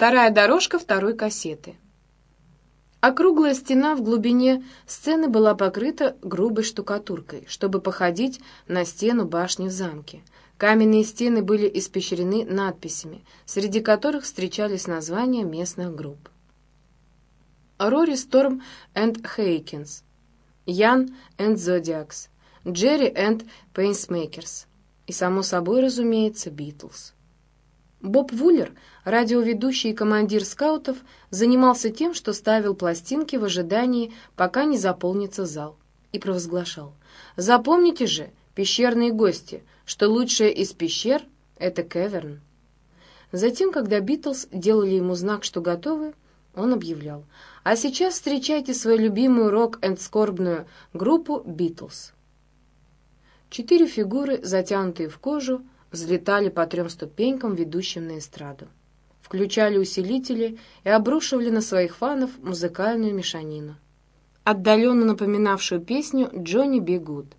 Вторая дорожка второй кассеты. Округлая стена в глубине сцены была покрыта грубой штукатуркой, чтобы походить на стену башни в замке. Каменные стены были испещрены надписями, среди которых встречались названия местных групп. Рори Сторм энд Харрикейнс, Ян энд Зодиакс, Джерри энд Пейсмейкерс и, само собой, разумеется, Битлз. Боб Вуллер, радиоведущий и командир скаутов, занимался тем, что ставил пластинки в ожидании, пока не заполнится зал, и провозглашал. «Запомните же, пещерные гости, что лучшее из пещер — это кеверн». Затем, когда Битлз делали ему знак, что готовы, он объявлял. «А сейчас встречайте свою любимую рок-энд-скорбную группу «Битлз». Четыре фигуры, затянутые в кожу, взлетали по трем ступенькам, ведущим на эстраду. Включали усилители и обрушивали на своих фанов музыкальную мешанину, отдаленно напоминавшую песню «Джонни Би Гуд».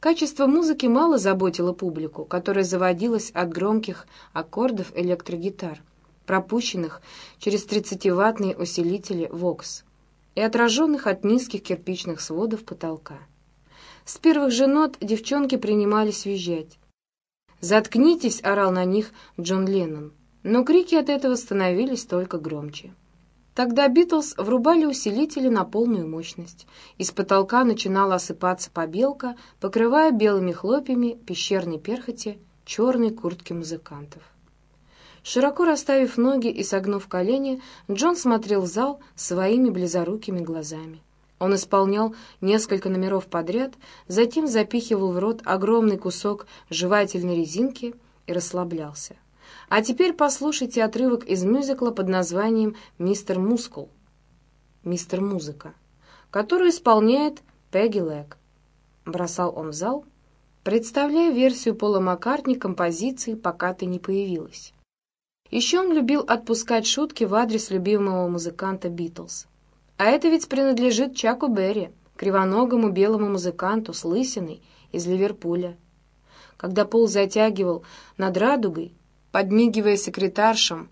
Качество музыки мало заботило публику, которая заводилась от громких аккордов электрогитар, пропущенных через 30-ваттные усилители «Вокс» и отраженных от низких кирпичных сводов потолка. С первых же нот девчонки принимались визжать, «Заткнитесь!» — орал на них Джон Леннон. Но крики от этого становились только громче. Тогда Битлз врубали усилители на полную мощность. Из потолка начинала осыпаться побелка, покрывая белыми хлопьями пещерной перхоти черной куртки музыкантов. Широко расставив ноги и согнув колени, Джон смотрел в зал своими близорукими глазами. Он исполнял несколько номеров подряд, затем запихивал в рот огромный кусок жевательной резинки и расслаблялся. А теперь послушайте отрывок из мюзикла под названием «Мистер Мускул» «Мистер Музыка», который исполняет Пегги Лэг. Бросал он в зал, представляя версию Пола Маккартни композиции «Пока ты не появилась». Еще он любил отпускать шутки в адрес любимого музыканта «Битлз». А это ведь принадлежит Чаку Берри, кривоногому белому музыканту с лысиной из Ливерпуля. Когда Пол затягивал над радугой, подмигивая секретаршам,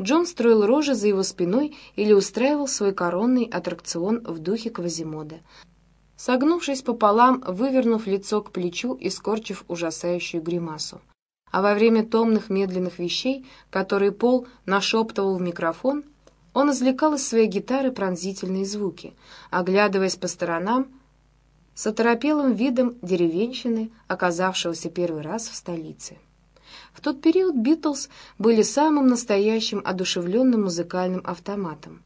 Джон строил рожи за его спиной или устраивал свой коронный аттракцион в духе Квазимода, согнувшись пополам, вывернув лицо к плечу и скорчив ужасающую гримасу. А во время томных медленных вещей, которые Пол нашептывал в микрофон, он извлекал из своей гитары пронзительные звуки, оглядываясь по сторонам с оторопелым видом деревенщины, оказавшегося первый раз в столице. В тот период «Битлз» были самым настоящим одушевленным музыкальным автоматом.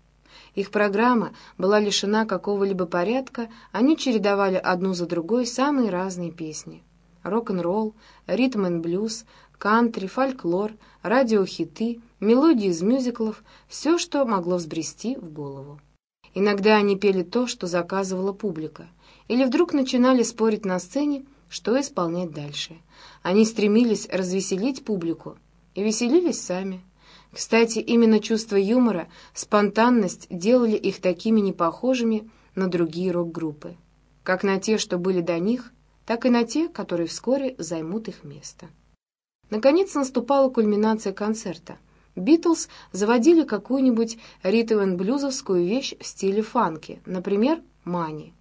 Их программа была лишена какого-либо порядка, они чередовали одну за другой самые разные песни. Рок-н-ролл, ритм-н-блюз, кантри, фольклор, радиохиты, мелодии из мюзиклов, все, что могло взбрести в голову. Иногда они пели то, что заказывала публика, или вдруг начинали спорить на сцене, что исполнять дальше. Они стремились развеселить публику и веселились сами. Кстати, именно чувство юмора, спонтанность делали их такими непохожими на другие рок-группы, как на те, что были до них, так и на те, которые вскоре займут их место. Наконец наступала кульминация концерта. Битлз заводили какую-нибудь ритм-блюзовскую вещь в стиле фанки, например, «Мани».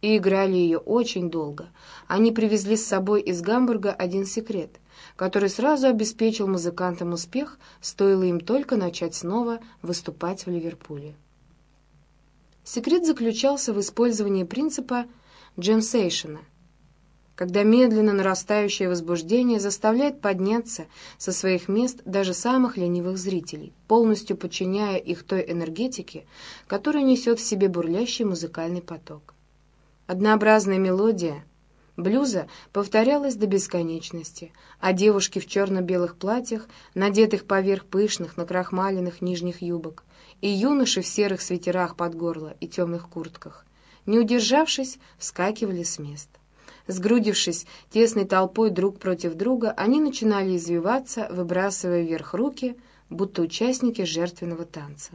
И играли ее очень долго. Они привезли с собой из Гамбурга один секрет, который сразу обеспечил музыкантам успех, стоило им только начать снова выступать в Ливерпуле. Секрет заключался в использовании принципа джемсейшена — когда медленно нарастающее возбуждение заставляет подняться со своих мест даже самых ленивых зрителей, полностью подчиняя их той энергетике, которая несет в себе бурлящий музыкальный поток. Однообразная мелодия блюза повторялась до бесконечности, а девушки в черно-белых платьях, надетых поверх пышных накрахмаленных нижних юбок, и юноши в серых свитерах под горло и темных куртках, не удержавшись, вскакивали с мест. Сгрудившись тесной толпой друг против друга, они начинали извиваться, выбрасывая вверх руки, будто участники жертвенного танца.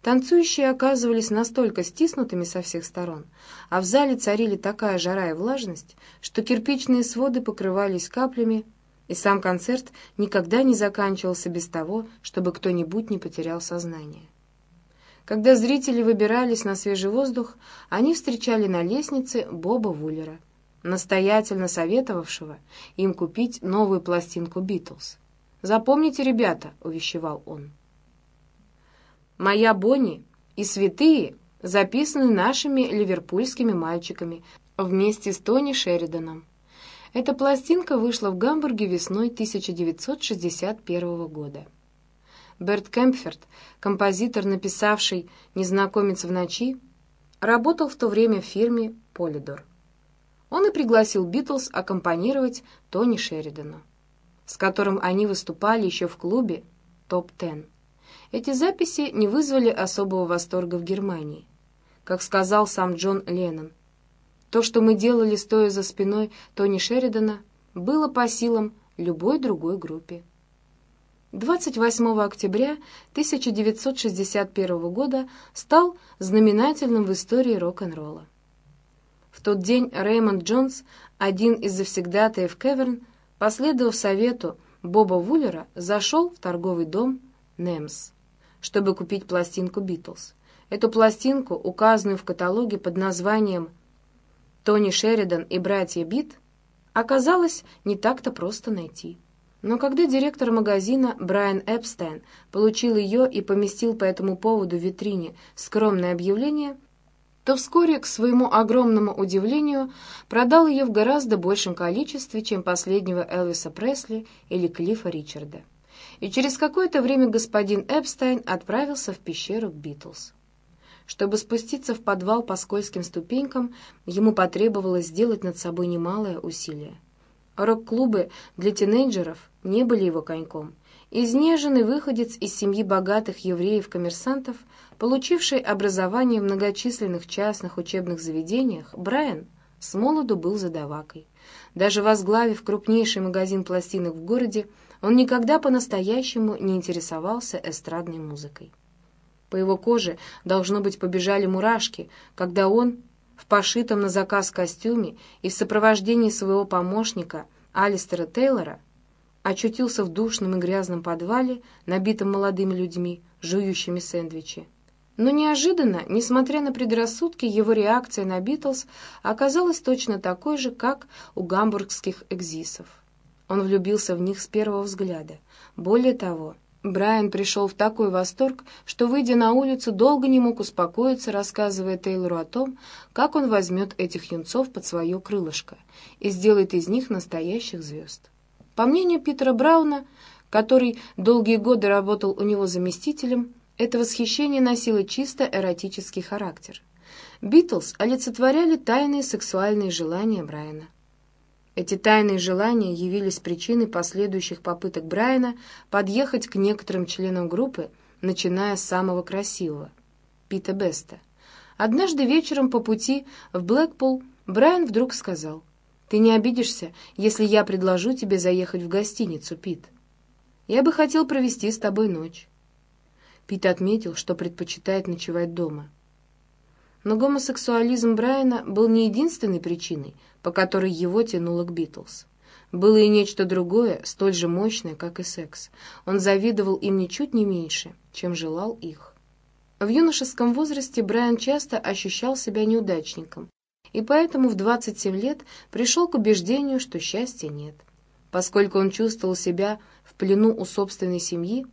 Танцующие оказывались настолько стиснутыми со всех сторон, а в зале царили такая жара и влажность, что кирпичные своды покрывались каплями и сам концерт никогда не заканчивался без того, чтобы кто-нибудь не потерял сознание. Когда зрители выбирались на свежий воздух, они встречали на лестнице Боба Вуллера, настоятельно советовавшего им купить новую пластинку «Битлз». «Запомните, ребята», — увещевал он. «Моя Бонни и святые записаны нашими ливерпульскими мальчиками вместе с Тони Шериданом. Эта пластинка вышла в Гамбурге весной 1961 года. Берт Кемпферт, композитор, написавший «Незнакомец в ночи», работал в то время в фирме «Полидор». Он и пригласил Битлз аккомпанировать Тони Шеридану, с которым они выступали еще в клубе «Топ-10». Эти записи не вызвали особого восторга в Германии. Как сказал сам Джон Леннон, то, что мы делали, стоя за спиной Тони Шеридана, было по силам любой другой группе. 28 октября 1961 года стал знаменательным в истории рок-н-ролла. В тот день Рэймонд Джонс, один из завсегдатаев Кеверн, последовав совету Боба Вуллера, зашел в торговый дом «Немс», чтобы купить пластинку «Битлз». Эту пластинку, указанную в каталоге под названием Тони Шеридан и братья Бит оказалось не так-то просто найти. Но когда директор магазина Брайан Эпстайн получил ее и поместил по этому поводу в витрине скромное объявление, то вскоре, к своему огромному удивлению, продал ее в гораздо большем количестве, чем последнего Элвиса Пресли или Клиффа Ричарда. И через какое-то время господин Эпстайн отправился в пещеру Битлз. Чтобы спуститься в подвал по скользким ступенькам, ему потребовалось сделать над собой немалое усилие. Рок-клубы для тинейджеров не были его коньком. Изнеженный выходец из семьи богатых евреев-коммерсантов, получивший образование в многочисленных частных учебных заведениях, Брайан с молоду был задавакой. Даже возглавив крупнейший магазин пластинок в городе, он никогда по-настоящему не интересовался эстрадной музыкой. По его коже, должно быть, побежали мурашки, когда он, в пошитом на заказ костюме и в сопровождении своего помощника Алистера Тейлора, очутился в душном и грязном подвале, набитом молодыми людьми, жующими сэндвичи. Но неожиданно, несмотря на предрассудки, его реакция на Битлз оказалась точно такой же, как у гамбургских экзисов. Он влюбился в них с первого взгляда. Более того, Брайан пришел в такой восторг, что, выйдя на улицу, долго не мог успокоиться, рассказывая Тейлору о том, как он возьмет этих юнцов под свое крылышко и сделает из них настоящих звезд. По мнению Питера Брауна, который долгие годы работал у него заместителем, это восхищение носило чисто эротический характер. Битлз олицетворяли тайные сексуальные желания Брайана. Эти тайные желания явились причиной последующих попыток Брайана подъехать к некоторым членам группы, начиная с самого красивого — Пита Беста. Однажды вечером по пути в Блэкпул Брайан вдруг сказал, «Ты не обидишься, если я предложу тебе заехать в гостиницу, Пит? Я бы хотел провести с тобой ночь». Пит отметил, что предпочитает ночевать дома. Но гомосексуализм Брайана был не единственной причиной, по которой его тянуло к Битлз. Было и нечто другое, столь же мощное, как и секс. Он завидовал им ничуть не меньше, чем желал их. В юношеском возрасте Брайан часто ощущал себя неудачником, и поэтому в 27 лет пришел к убеждению, что счастья нет. Поскольку он чувствовал себя в плену у собственной семьи,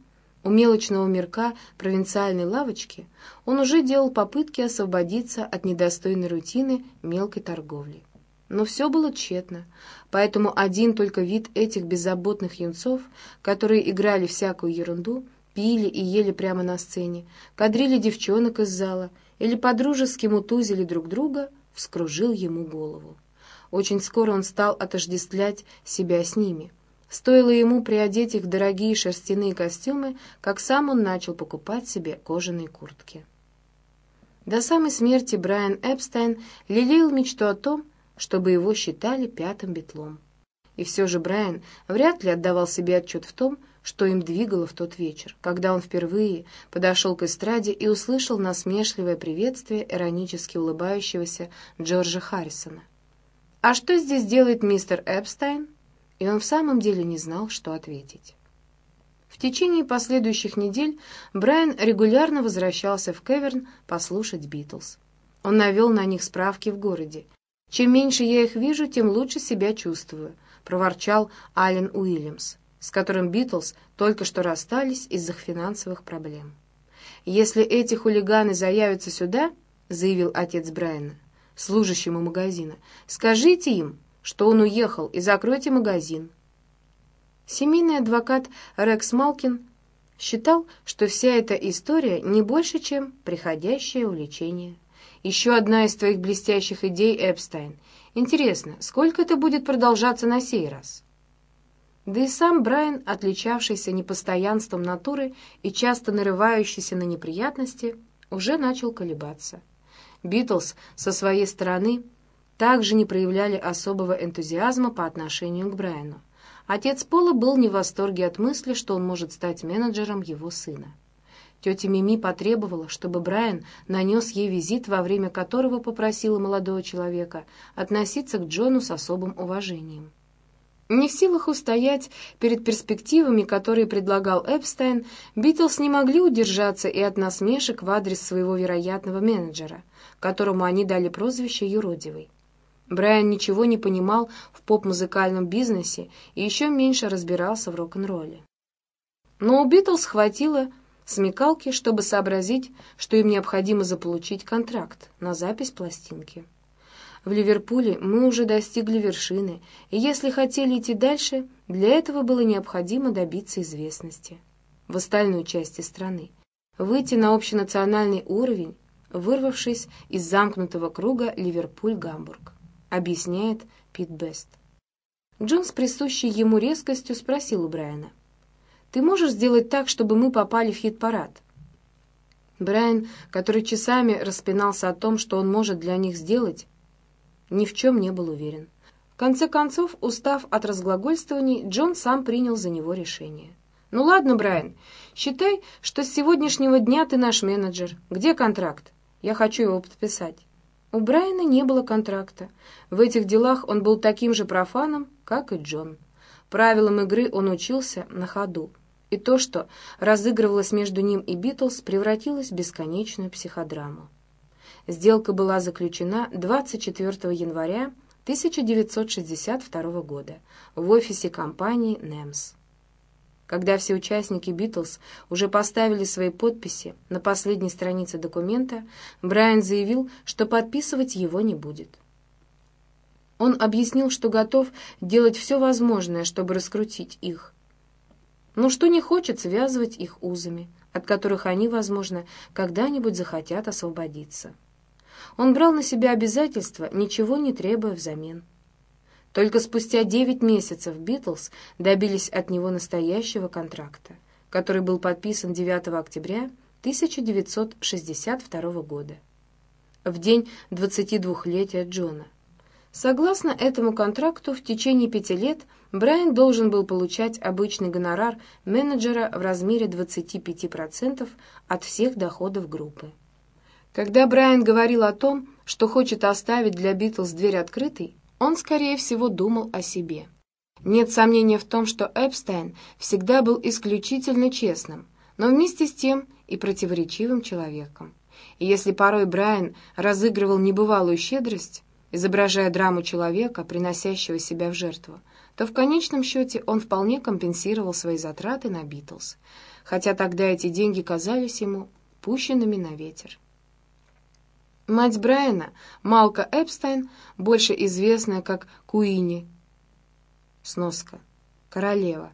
у мелочного мирка провинциальной лавочки он уже делал попытки освободиться от недостойной рутины мелкой торговли. Но все было тщетно, поэтому один только вид этих беззаботных юнцов, которые играли всякую ерунду, пили и ели прямо на сцене, кадрили девчонок из зала или подружески мутузили друг друга, вскружил ему голову. Очень скоро он стал отождествлять себя с ними — Стоило ему приодеть их в дорогие шерстяные костюмы, как сам он начал покупать себе кожаные куртки. До самой смерти Брайан Эпстайн лелеял мечту о том, чтобы его считали пятым битлом. И все же Брайан вряд ли отдавал себе отчет в том, что им двигало в тот вечер, когда он впервые подошел к эстраде и услышал насмешливое приветствие иронически улыбающегося Джорджа Харрисона. «А что здесь делает мистер Эпстайн?» И он в самом деле не знал, что ответить. В течение последующих недель Брайан регулярно возвращался в Кеверн послушать Битлз. Он навел на них справки в городе. «Чем меньше я их вижу, тем лучше себя чувствую», — проворчал Ален Уильямс, с которым Битлз только что расстались из-за финансовых проблем. «Если эти хулиганы заявятся сюда», — заявил отец Брайана, служащему магазина, — «скажите им, что он уехал, и закройте магазин». Семейный адвокат Рекс Малкин считал, что вся эта история не больше, чем приходящее увлечение. Еще одна из твоих блестящих идей, Эпстайн. Интересно, сколько это будет продолжаться на сей раз? Да и сам Брайан, отличавшийся непостоянством натуры и часто нарывающийся на неприятности, уже начал колебаться. Битлз со своей стороны также не проявляли особого энтузиазма по отношению к Брайану. Отец Пола был не в восторге от мысли, что он может стать менеджером его сына. Тетя Мими потребовала, чтобы Брайан нанес ей визит, во время которого попросила молодого человека относиться к Джону с особым уважением. Не в силах устоять перед перспективами, которые предлагал Эпстайн, Битлз не могли удержаться и от насмешек в адрес своего вероятного менеджера, которому они дали прозвище «Юродивый». Брайан ничего не понимал в поп-музыкальном бизнесе и еще меньше разбирался в рок-н-ролле. Но у Битлз хватило смекалки, чтобы сообразить, что им необходимо заполучить контракт на запись пластинки. В Ливерпуле мы уже достигли вершины, и если хотели идти дальше, для этого было необходимо добиться известности в остальной части страны, выйти на общенациональный уровень, вырвавшись из замкнутого круга Ливерпуль-Гамбург объясняет Пит Бест. Джон с присущей ему резкостью спросил у Брайана. «Ты можешь сделать так, чтобы мы попали в хит-парад?» Брайан, который часами распинался о том, что он может для них сделать, ни в чем не был уверен. В конце концов, устав от разглагольствований, Джон сам принял за него решение. «Ну ладно, Брайан, считай, что с сегодняшнего дня ты наш менеджер. Где контракт? Я хочу его подписать». У Брайана не было контракта. В этих делах он был таким же профаном, как и Джон. Правилам игры он учился на ходу. И то, что разыгрывалось между ним и Битлз, превратилось в бесконечную психодраму. Сделка была заключена 24 января 1962 года в офисе компании «Немс». Когда все участники «Битлз» уже поставили свои подписи на последней странице документа, Брайан заявил, что подписывать его не будет. Он объяснил, что готов делать все возможное, чтобы раскрутить их, но что не хочет связывать их узами, от которых они, возможно, когда-нибудь захотят освободиться. Он брал на себя обязательства, ничего не требуя взамен. Только спустя девять месяцев «Битлз» добились от него настоящего контракта, который был подписан 9 октября 1962 года, в день 22-летия Джона. Согласно этому контракту, в течение пяти лет Брайан должен был получать обычный гонорар менеджера в размере 25% от всех доходов группы. Когда Брайан говорил о том, что хочет оставить для Битлз дверь открытой, он, скорее всего, думал о себе. Нет сомнения в том, что Эпстайн всегда был исключительно честным, но вместе с тем и противоречивым человеком. И если порой Брайан разыгрывал небывалую щедрость, изображая драму человека, приносящего себя в жертву, то в конечном счете он вполне компенсировал свои затраты на Битлз, хотя тогда эти деньги казались ему пущенными на ветер. Мать Брайана, Малка Эпстайн, больше известная как Куини, сноска, королева.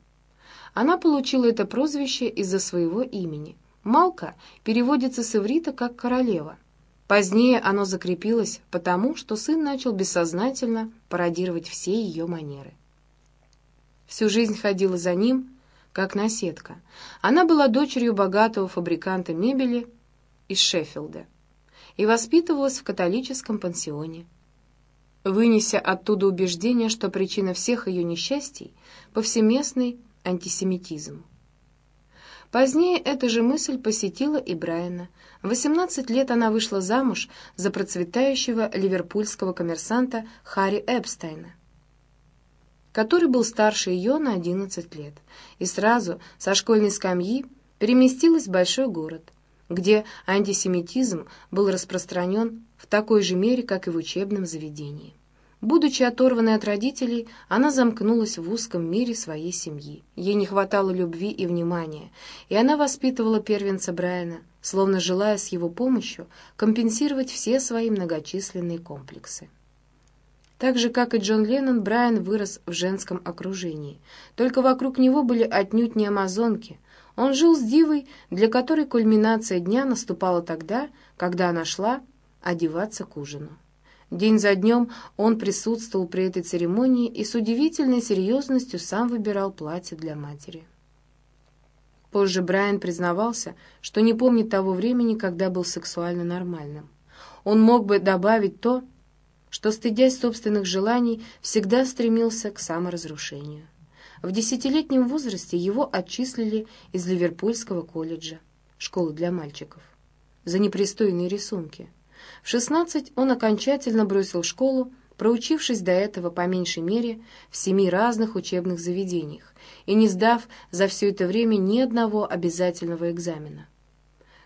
Она получила это прозвище из-за своего имени. Малка переводится с иврита как «королева». Позднее оно закрепилось потому, что сын начал бессознательно пародировать все ее манеры. Всю жизнь ходила за ним, как наседка. Она была дочерью богатого фабриканта мебели из Шеффилда и воспитывалась в католическом пансионе. Вынеся оттуда убеждение, что причина всех ее несчастий — повсеместный антисемитизм. Позднее эта же мысль посетила и Брайана. В 18 лет она вышла замуж за процветающего ливерпульского коммерсанта Харри Эпстайна. который был старше ее на 11 лет, и сразу со школьной скамьи переместилась в большой город, где антисемитизм был распространен в такой же мере, как и в учебном заведении. Будучи оторванной от родителей, она замкнулась в узком мире своей семьи. Ей не хватало любви и внимания, и она воспитывала первенца Брайана, словно желая с его помощью компенсировать все свои многочисленные комплексы. Так же, как и Джон Леннон, Брайан вырос в женском окружении. Только вокруг него были отнюдь не амазонки. Он жил с дивой, для которой кульминация дня наступала тогда, когда она шла одеваться к ужину. День за днем он присутствовал при этой церемонии и с удивительной серьезностью сам выбирал платье для матери. Позже Брайан признавался, что не помнит того времени, когда был сексуально нормальным. Он мог бы добавить то, что, стыдясь собственных желаний, всегда стремился к саморазрушению. В десятилетнем возрасте его отчислили из Ливерпульского колледжа, школы для мальчиков, за непристойные рисунки – в 16 он окончательно бросил школу, проучившись до этого по меньшей мере в семи разных учебных заведениях и не сдав за все это время ни одного обязательного экзамена.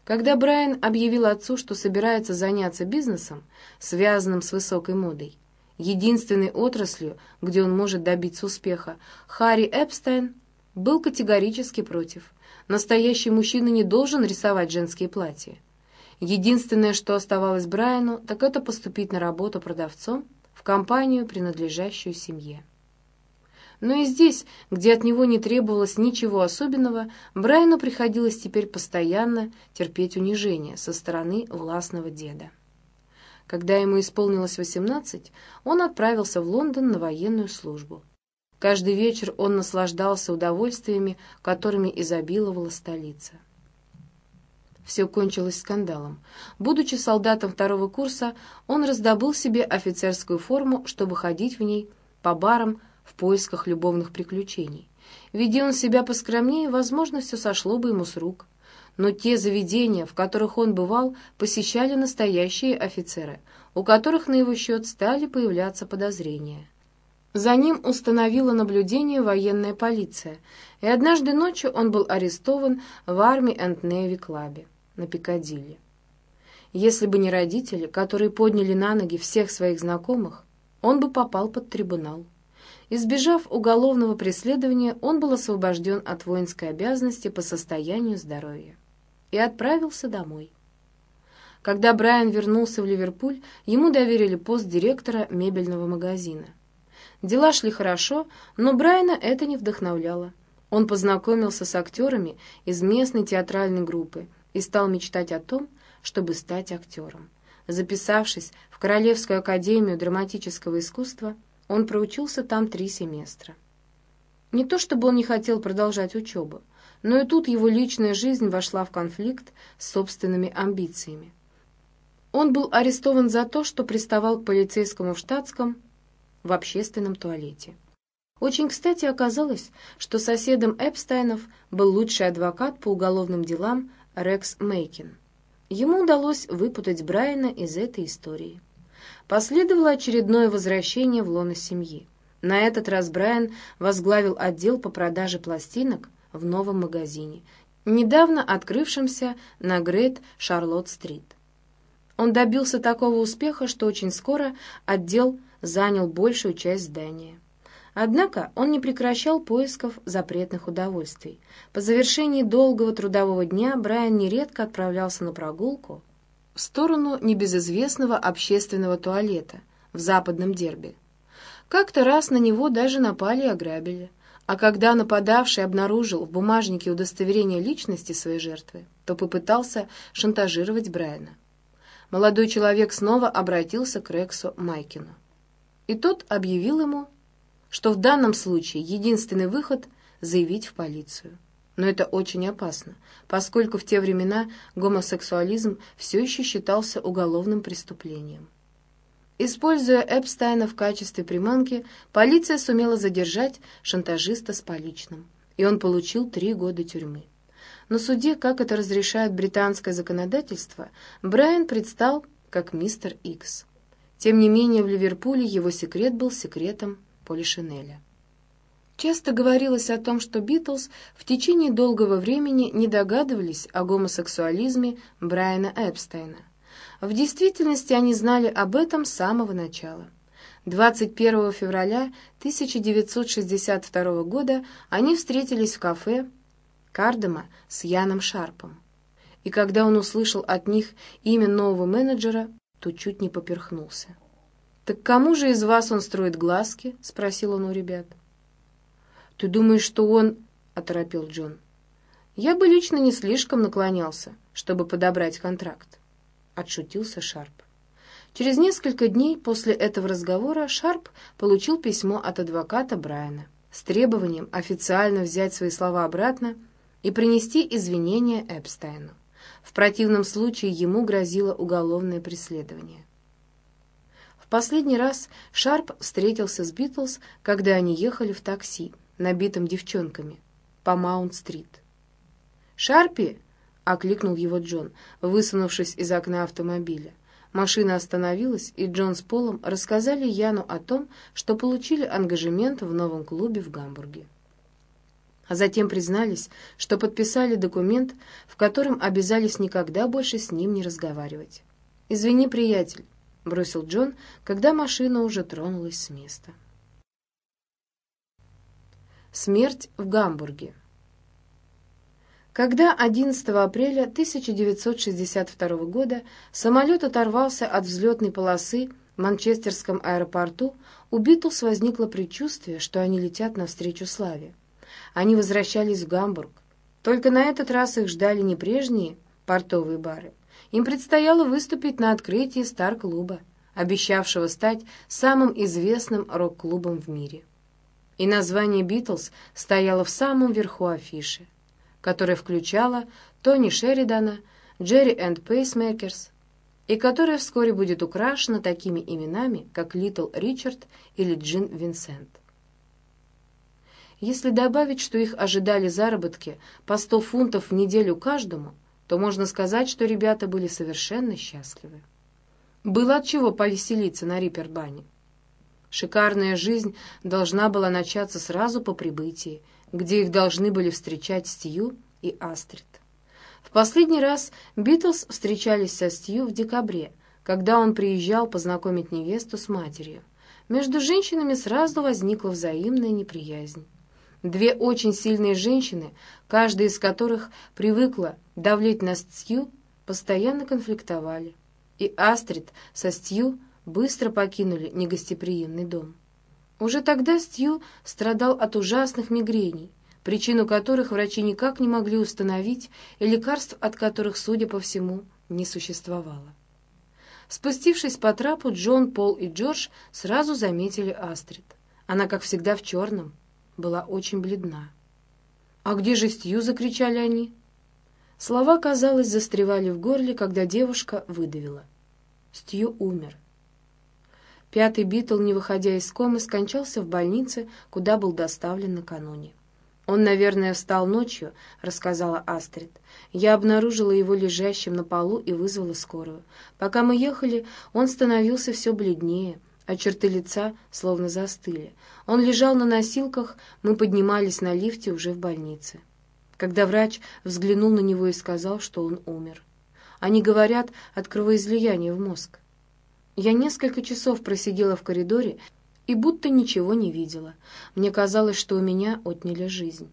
Когда Брайан объявил отцу, что собирается заняться бизнесом, связанным с высокой модой, единственной отраслью, где он может добиться успеха, Харри Эпстайн был категорически против. Настоящий мужчина не должен рисовать женские платья. Единственное, что оставалось Брайану, так это поступить на работу продавцом в компанию, принадлежащую семье. Но и здесь, где от него не требовалось ничего особенного, Брайану приходилось теперь постоянно терпеть унижение со стороны властного деда. Когда ему исполнилось 18, он отправился в Лондон на военную службу. Каждый вечер он наслаждался удовольствиями, которыми изобиловала столица. Все кончилось скандалом. Будучи солдатом второго курса, он раздобыл себе офицерскую форму, чтобы ходить в ней по барам в поисках любовных приключений. Веди он себя поскромнее, возможно, все сошло бы ему с рук. Но те заведения, в которых он бывал, посещали настоящие офицеры, у которых на его счет стали появляться подозрения. За ним установила наблюдение военная полиция, и однажды ночью он был арестован в Army and Navy клабе на Пикадилли. Если бы не родители, которые подняли на ноги всех своих знакомых, он бы попал под трибунал. Избежав уголовного преследования, он был освобожден от воинской обязанности по состоянию здоровья и отправился домой. Когда Брайан вернулся в Ливерпуль, ему доверили пост директора мебельного магазина. Дела шли хорошо, но Брайана это не вдохновляло. Он познакомился с актерами из местной театральной группы и стал мечтать о том, чтобы стать актером. Записавшись в Королевскую академию драматического искусства, он проучился там три семестра. Не то чтобы он не хотел продолжать учебу, но и тут его личная жизнь вошла в конфликт с собственными амбициями. Он был арестован за то, что приставал к полицейскому в штатском в общественном туалете. Очень кстати оказалось, что соседом Эпстайнов был лучший адвокат по уголовным делам Рекс Мейкин. Ему удалось выпутать Брайана из этой истории. Последовало очередное возвращение в лоно семьи. На этот раз Брайан возглавил отдел по продаже пластинок в новом магазине, недавно открывшемся на Грейт Шарлотт-стрит. Он добился такого успеха, что очень скоро отдел занял большую часть здания. Однако он не прекращал поисков запретных удовольствий. По завершении долгого трудового дня Брайан нередко отправлялся на прогулку в сторону небезызвестного общественного туалета в западном Дерби. Как-то раз на него даже напали и ограбили. А когда нападавший обнаружил в бумажнике удостоверение личности своей жертвы, то попытался шантажировать Брайана. Молодой человек снова обратился к Рексу Майкину. И тот объявил ему что в данном случае единственный выход — заявить в полицию. Но это очень опасно, поскольку в те времена гомосексуализм все еще считался уголовным преступлением. Используя Эпстайна в качестве приманки, полиция сумела задержать шантажиста с поличным, и он получил три года тюрьмы. На суде, как это разрешает британское законодательство, Брайан предстал как мистер Икс. Тем не менее, в Ливерпуле его секрет был секретом Полишинеля. Часто говорилось о том, что Битлз в течение долгого времени не догадывались о гомосексуализме Брайана Эпстейна. В действительности они знали об этом с самого начала. 21 февраля 1962 года они встретились в кафе Кардема с Яном Шарпом. И когда он услышал от них имя нового менеджера, то чуть не поперхнулся. «Так кому же из вас он строит глазки?» — спросил он у ребят. «Ты думаешь, что он...» — оторопил Джон. «Я бы лично не слишком наклонялся, чтобы подобрать контракт», — отшутился Шарп. Через несколько дней после этого разговора Шарп получил письмо от адвоката Брайана с требованием официально взять свои слова обратно и принести извинения Эпстайну. В противном случае ему грозило уголовное преследование. В последний раз Шарп встретился с Битлз, когда они ехали в такси набитым девчонками, по Маунт-стрит. «Шарпи!» — окликнул его Джон, высунувшись из окна автомобиля. Машина остановилась, и Джон с Полом рассказали Яну о том, что получили ангажемент в новом клубе в Гамбурге. А затем признались, что подписали документ, в котором обязались никогда больше с ним не разговаривать. «Извини, приятель», — бросил Джон, когда машина уже тронулась с места. Смерть в Гамбурге. Когда 11 апреля 1962 года самолет оторвался от взлетной полосы в Манчестерском аэропорту, у Битлз возникло предчувствие, что они летят навстречу славе. Они возвращались в Гамбург. Только на этот раз их ждали не прежние портовые бары. Им предстояло выступить на открытии Стар-клуба, обещавшего стать самым известным рок-клубом в мире и название «Битлз» стояло в самом верху афиши, которая включала Тони Шеридана, Джерри энд Пейсмейкерс, и которая вскоре будет украшена такими именами, как Литл Ричард или Джин Винсент. Если добавить, что их ожидали заработки по 100 фунтов в неделю каждому, то можно сказать, что ребята были совершенно счастливы. Было от чего повеселиться на Рипербане. Шикарная жизнь должна была начаться сразу по прибытии, где их должны были встречать Стью и Астрид. В последний раз Битлз встречались со Стью в декабре, когда он приезжал познакомить невесту с матерью. Между женщинами сразу возникла взаимная неприязнь. Две очень сильные женщины, каждая из которых привыкла давлеть на Стью, постоянно конфликтовали. И Астрид со Стью быстро покинули негостеприимный дом. Уже тогда Стью страдал от ужасных мигрений, причину которых врачи никак не могли установить и лекарств от которых, судя по всему, не существовало. Спустившись по трапу, Джон, Пол и Джордж сразу заметили Астрид. Она, как всегда, в черном, была очень бледна. «А где же Стью?» — закричали они. Слова, казалось, застревали в горле, когда девушка выдавила. Стью умер. Пятый Битл, не выходя из комы, скончался в больнице, куда был доставлен накануне. «Он, наверное, встал ночью», — рассказала Астрид. «Я обнаружила его лежащим на полу и вызвала скорую. Пока мы ехали, он становился все бледнее, а черты лица словно застыли. Он лежал на носилках, мы поднимались на лифте уже в больнице. Когда врач взглянул на него и сказал, что он умер. Они говорят от кровоизлияния в мозг. Я несколько часов просидела в коридоре и будто ничего не видела. Мне казалось, что у меня отняли жизнь.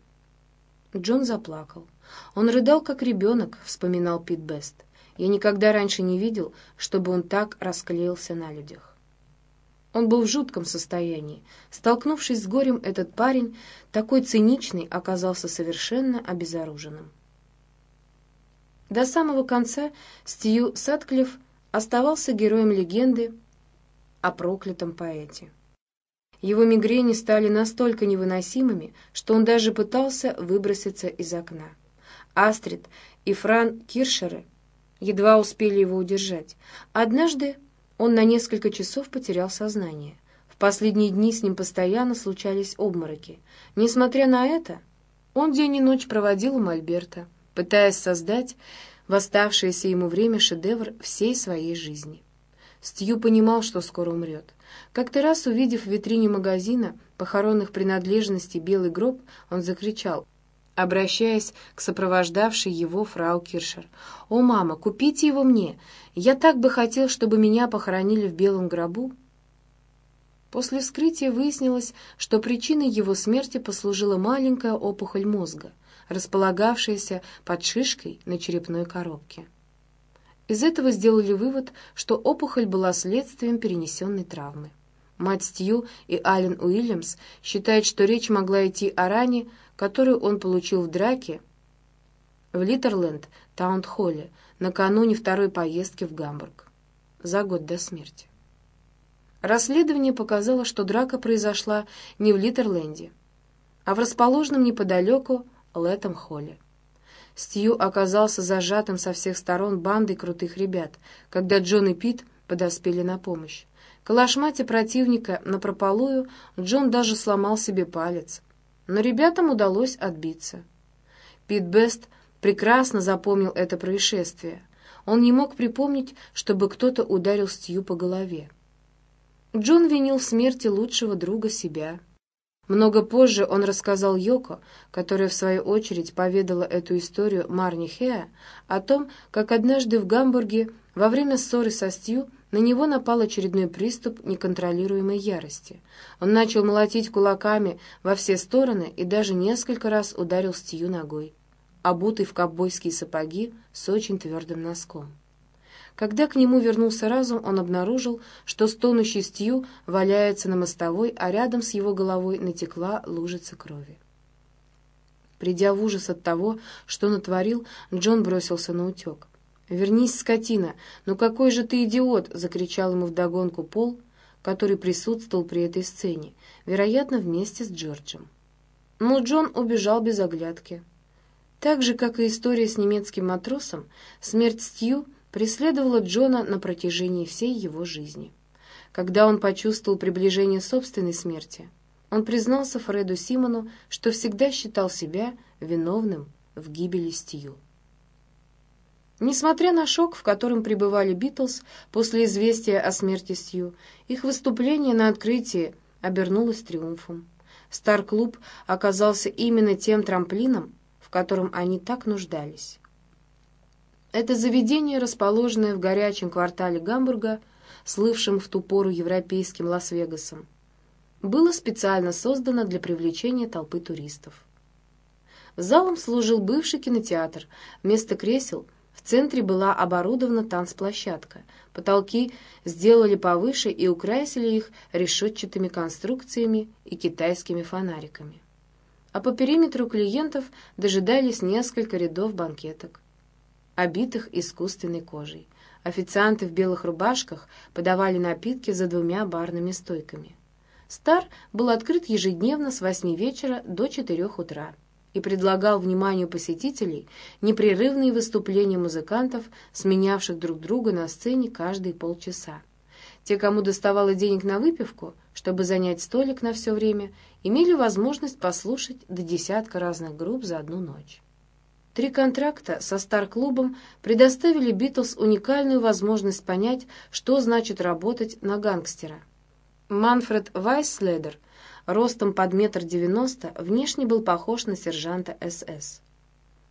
Джон заплакал. Он рыдал, как ребенок, вспоминал Пит Бест. Я никогда раньше не видел, чтобы он так расклеился на людях. Он был в жутком состоянии. Столкнувшись с горем, этот парень, такой циничный, оказался совершенно обезоруженным. До самого конца Стью Садклифф оставался героем легенды о проклятом поэте. Его мигрени стали настолько невыносимыми, что он даже пытался выброситься из окна. Астрид и Фран Киршеры едва успели его удержать. Однажды он на несколько часов потерял сознание. В последние дни с ним постоянно случались обмороки. Несмотря на это, он день и ночь проводил у Мольберта, пытаясь создать в оставшееся ему время шедевр всей своей жизни. Стью понимал, что скоро умрет. Как-то раз, увидев в витрине магазина похоронных принадлежностей белый гроб, он закричал, обращаясь к сопровождавшей его фрау Киршер. «О, мама, купите его мне! Я так бы хотел, чтобы меня похоронили в белом гробу!» После вскрытия выяснилось, что причиной его смерти послужила маленькая опухоль мозга, располагавшаяся под шишкой на черепной коробке. Из этого сделали вывод, что опухоль была следствием перенесенной травмы. Мать Стью и Ален Уильямс считают, что речь могла идти о ране, которую он получил в драке в Литерленд, Таунт-Холле, накануне второй поездки в Гамбург, за год до смерти. Расследование показало, что драка произошла не в Литерленде, а в расположенном неподалеку Лэттем-Холле. Стью оказался зажатым со всех сторон бандой крутых ребят, когда Джон и Пит подоспели на помощь. Калашмате противника напропалую Джон даже сломал себе палец. Но ребятам удалось отбиться. Пит Бест прекрасно запомнил это происшествие. Он не мог припомнить, чтобы кто-то ударил Стью по голове. Джон винил в смерти лучшего друга себя. Много позже он рассказал Йоко, которая в свою очередь поведала эту историю Марни Хеа, о том, как однажды в Гамбурге во время ссоры со Стью на него напал очередной приступ неконтролируемой ярости. Он начал молотить кулаками во все стороны и даже несколько раз ударил Стью ногой, обутый в ковбойские сапоги с очень твердым носком. Когда к нему вернулся разум, он обнаружил, что стонущий Стью валяется на мостовой, а рядом с его головой натекла лужица крови. Придя в ужас от того, что натворил, Джон бросился на утек. «Вернись, скотина! Ну какой же ты идиот!» — закричал ему вдогонку Пол, который присутствовал при этой сцене, вероятно, вместе с Джорджем. Но Джон убежал без оглядки. Так же, как и история с немецким матросом, смерть Стью — преследовала Джона на протяжении всей его жизни. Когда он почувствовал приближение собственной смерти, он признался Фреду Симону, что всегда считал себя виновным в гибели Стью. Несмотря на шок, в котором пребывали Битлз после известия о смерти Стью, их выступление на открытии обернулось триумфом. Стар-клуб оказался именно тем трамплином, в котором они так нуждались. Это заведение, расположенное в горячем квартале Гамбурга, слывшем в ту пору европейским Лас-Вегасом, было специально создано для привлечения толпы туристов. Залом служил бывший кинотеатр. Вместо кресел в центре была оборудована танцплощадка. Потолки сделали повыше и украсили их решетчатыми конструкциями и китайскими фонариками. А по периметру клиентов дожидались несколько рядов банкеток обитых искусственной кожей. Официанты в белых рубашках подавали напитки за двумя барными стойками. Стар был открыт ежедневно с восьми вечера до четырех утра и предлагал вниманию посетителей непрерывные выступления музыкантов, сменявших друг друга на сцене каждые полчаса. Те, кому доставало денег на выпивку, чтобы занять столик на все время, имели возможность послушать до десятка разных групп за одну ночь. Три контракта со Стар-клубом предоставили Битлз уникальную возможность понять, что значит работать на гангстера. Манфред Вайследер, ростом под метр девяносто, внешне был похож на сержанта СС.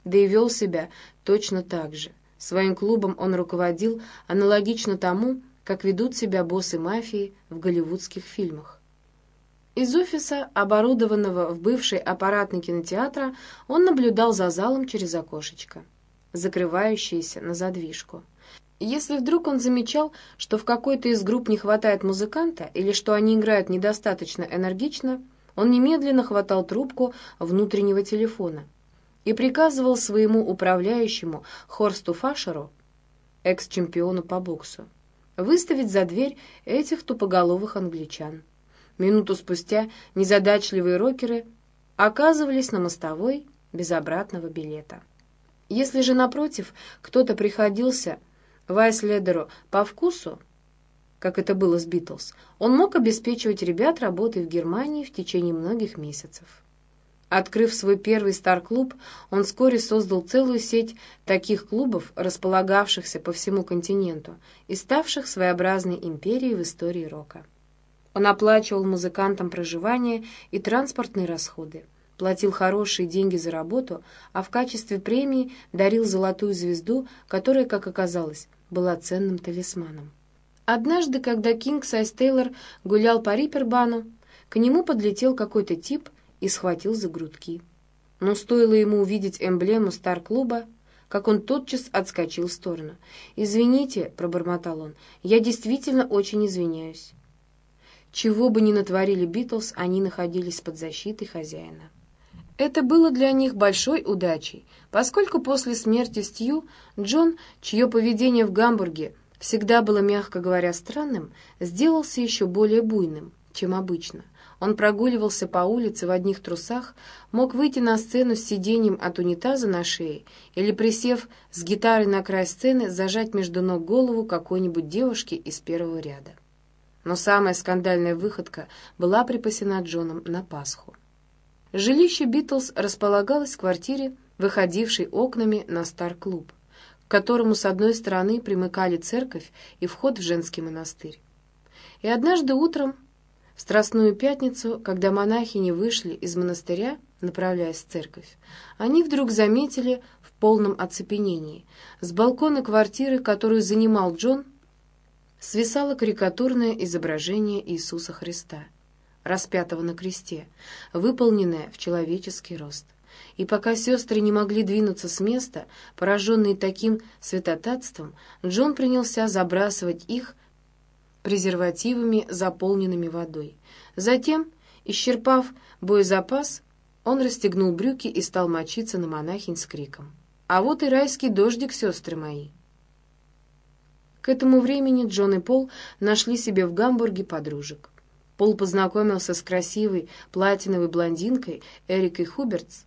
Да и вел себя точно так же. Своим клубом он руководил аналогично тому, как ведут себя боссы мафии в голливудских фильмах. Из офиса, оборудованного в бывшей аппаратной кинотеатра, он наблюдал за залом через окошечко, закрывающееся на задвижку. Если вдруг он замечал, что в какой-то из групп не хватает музыканта или что они играют недостаточно энергично, он немедленно хватал трубку внутреннего телефона и приказывал своему управляющему Хорсту Фашеру, экс-чемпиону по боксу, выставить за дверь этих тупоголовых англичан. Минуту спустя незадачливые рокеры оказывались на мостовой без обратного билета. Если же, напротив, кто-то приходился Вайследеру по вкусу, как это было с Битлз, он мог обеспечивать ребят работой в Германии в течение многих месяцев. Открыв свой первый стар-клуб, он вскоре создал целую сеть таких клубов, располагавшихся по всему континенту и ставших своеобразной империей в истории рока. Он оплачивал музыкантам проживание и транспортные расходы, платил хорошие деньги за работу, а в качестве премии дарил золотую звезду, которая, как оказалось, была ценным талисманом. Однажды, когда Кинг Сайз Тейлор гулял по Рипербану, к нему подлетел какой-то тип и схватил за грудки. Но стоило ему увидеть эмблему Стар-клуба, как он тотчас отскочил в сторону. «Извините», — пробормотал он, — «я действительно очень извиняюсь». Чего бы ни натворили Битлз, они находились под защитой хозяина. Это было для них большой удачей, поскольку после смерти Стью Джон, чье поведение в Гамбурге всегда было, мягко говоря, странным, сделался еще более буйным, чем обычно. Он прогуливался по улице в одних трусах, мог выйти на сцену с сиденьем от унитаза на шее или, присев с гитарой на край сцены, зажать между ног голову какой-нибудь девушки из первого ряда. Но самая скандальная выходка была припасена Джоном на Пасху. Жилище Битлз располагалось в квартире, выходившей окнами на Стар-клуб, к которому с одной стороны примыкали церковь и вход в женский монастырь. И однажды утром в Страстную Пятницу, когда монахини вышли из монастыря, направляясь в церковь, они вдруг заметили в полном оцепенении. С балкона квартиры, которую занимал Джон, свисало карикатурное изображение Иисуса Христа, распятого на кресте, выполненное в человеческий рост. И пока сестры не могли двинуться с места, пораженные таким святотатством, Джон принялся забрасывать их презервативами, заполненными водой. Затем, исчерпав боезапас, он расстегнул брюки и стал мочиться на монахинь с криком. «А вот и райский дождик, сестры мои!» К этому времени Джон и Пол нашли себе в Гамбурге подружек. Пол познакомился с красивой платиновой блондинкой Эрикой Хубертс,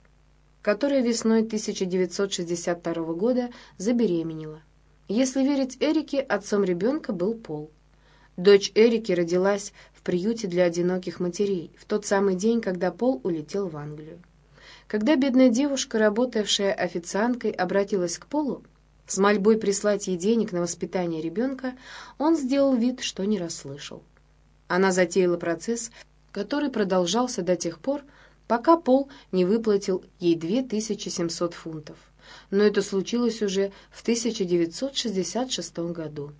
которая весной 1962 года забеременела. Если верить Эрике, отцом ребенка был Пол. Дочь Эрики родилась в приюте для одиноких матерей в тот самый день, когда Пол улетел в Англию. Когда бедная девушка, работавшая официанткой, обратилась к Полу с мольбой прислать ей денег на воспитание ребенка, он сделал вид, что не расслышал. Она затеяла процесс, который продолжался до тех пор, пока Пол не выплатил ей 2700 фунтов. Но это случилось уже в 1966 году.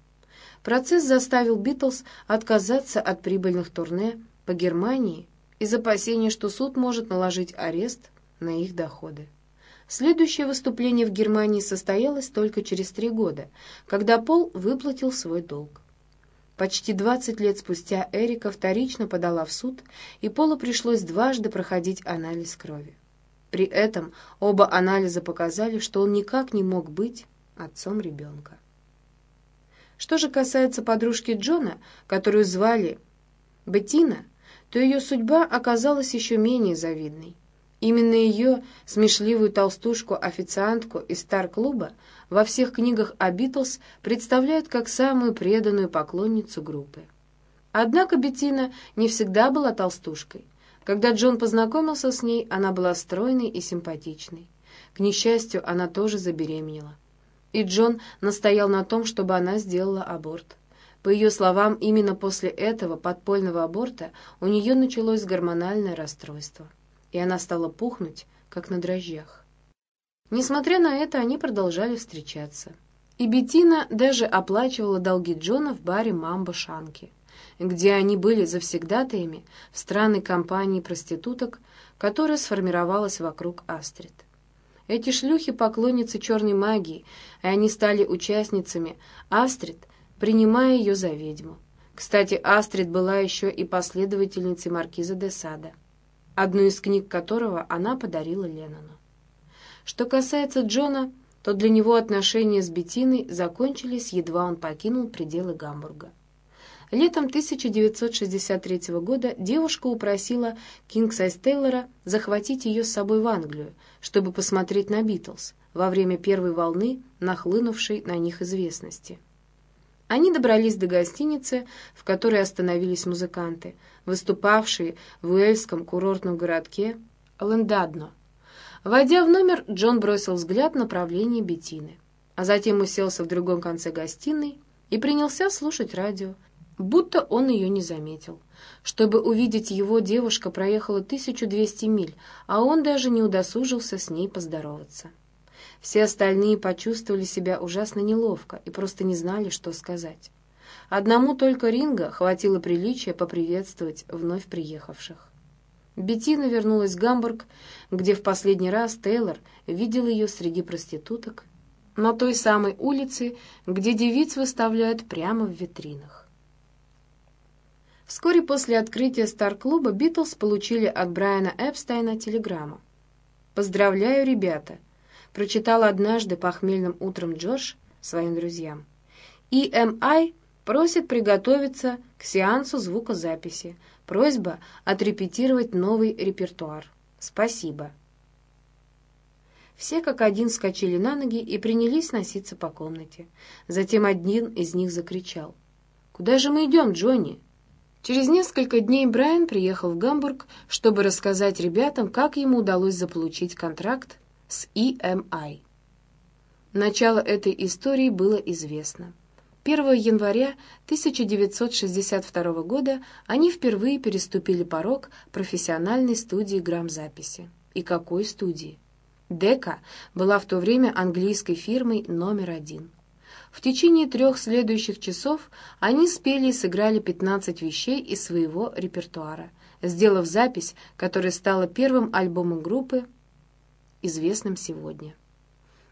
Процесс заставил Битлз отказаться от прибыльных турне по Германии из опасения, что суд может наложить арест на их доходы. Следующее выступление в Германии состоялось только через три года, когда Пол выплатил свой долг. Почти 20 лет спустя Эрика вторично подала в суд, и Полу пришлось дважды проходить анализ крови. При этом оба анализа показали, что он никак не мог быть отцом ребенка. Что же касается подружки Джона, которую звали Беттина, то ее судьба оказалась еще менее завидной. Именно ее, смешливую толстушку-официантку из Стар-клуба, во всех книгах о Битлз представляют как самую преданную поклонницу группы. Однако Беттина не всегда была толстушкой. Когда Джон познакомился с ней, она была стройной и симпатичной. К несчастью, она тоже забеременела и Джон настоял на том, чтобы она сделала аборт. По ее словам, именно после этого подпольного аборта у нее началось гормональное расстройство, и она стала пухнуть, как на дрожжах. Несмотря на это, они продолжали встречаться. И Бетина даже оплачивала долги Джона в баре «Мамба Шанки», где они были завсегдатаями в странной компании проституток, которая сформировалась вокруг Астрид. Эти шлюхи — поклонницы черной магии, и они стали участницами Астрид, принимая ее за ведьму. Кстати, Астрид была еще и последовательницей маркиза де Сада, одну из книг которого она подарила Леннону. Что касается Джона, то для него отношения с Беттиной закончились, едва он покинул пределы Гамбурга. Летом 1963 года девушка упросила Кингсайз Тейлора захватить ее с собой в Англию, чтобы посмотреть на Битлз во время первой волны, нахлынувшей на них известности. Они добрались до гостиницы, в которой остановились музыканты, выступавшие в уэльском курортном городке Лендадно. Войдя в номер, Джон бросил взгляд в направлении Беттины, а затем уселся в другом конце гостиной и принялся слушать радио, будто он ее не заметил. Чтобы увидеть его, девушка проехала 1200 миль, а он даже не удосужился с ней поздороваться. Все остальные почувствовали себя ужасно неловко и просто не знали, что сказать. Одному только Ринга хватило приличия поприветствовать вновь приехавших. Беттина вернулась в Гамбург, где в последний раз Тейлор видел ее среди проституток на той самой улице, где девиц выставляют прямо в витринах. Вскоре после открытия Стар-клуба Битлз получили от Брайана Эпстайна телеграмму. «Поздравляю, ребята!» — прочитал однажды похмельным утром Джордж своим друзьям. «EMI просит приготовиться к сеансу звукозаписи. Просьба отрепетировать новый репертуар. Спасибо». Все как один вскочили на ноги и принялись носиться по комнате. Затем один из них закричал. «Куда же мы идем, Джонни?» Через несколько дней Брайан приехал в Гамбург, чтобы рассказать ребятам, как ему удалось заполучить контракт с EMI. Начало этой истории было известно. 1 января 1962 года они впервые переступили порог профессиональной студии грамзаписи. И какой студии? Дека была в то время английской фирмой номер один. В течение трех следующих часов они спели и сыграли 15 вещей из своего репертуара, сделав запись, которая стала первым альбомом группы, известным сегодня.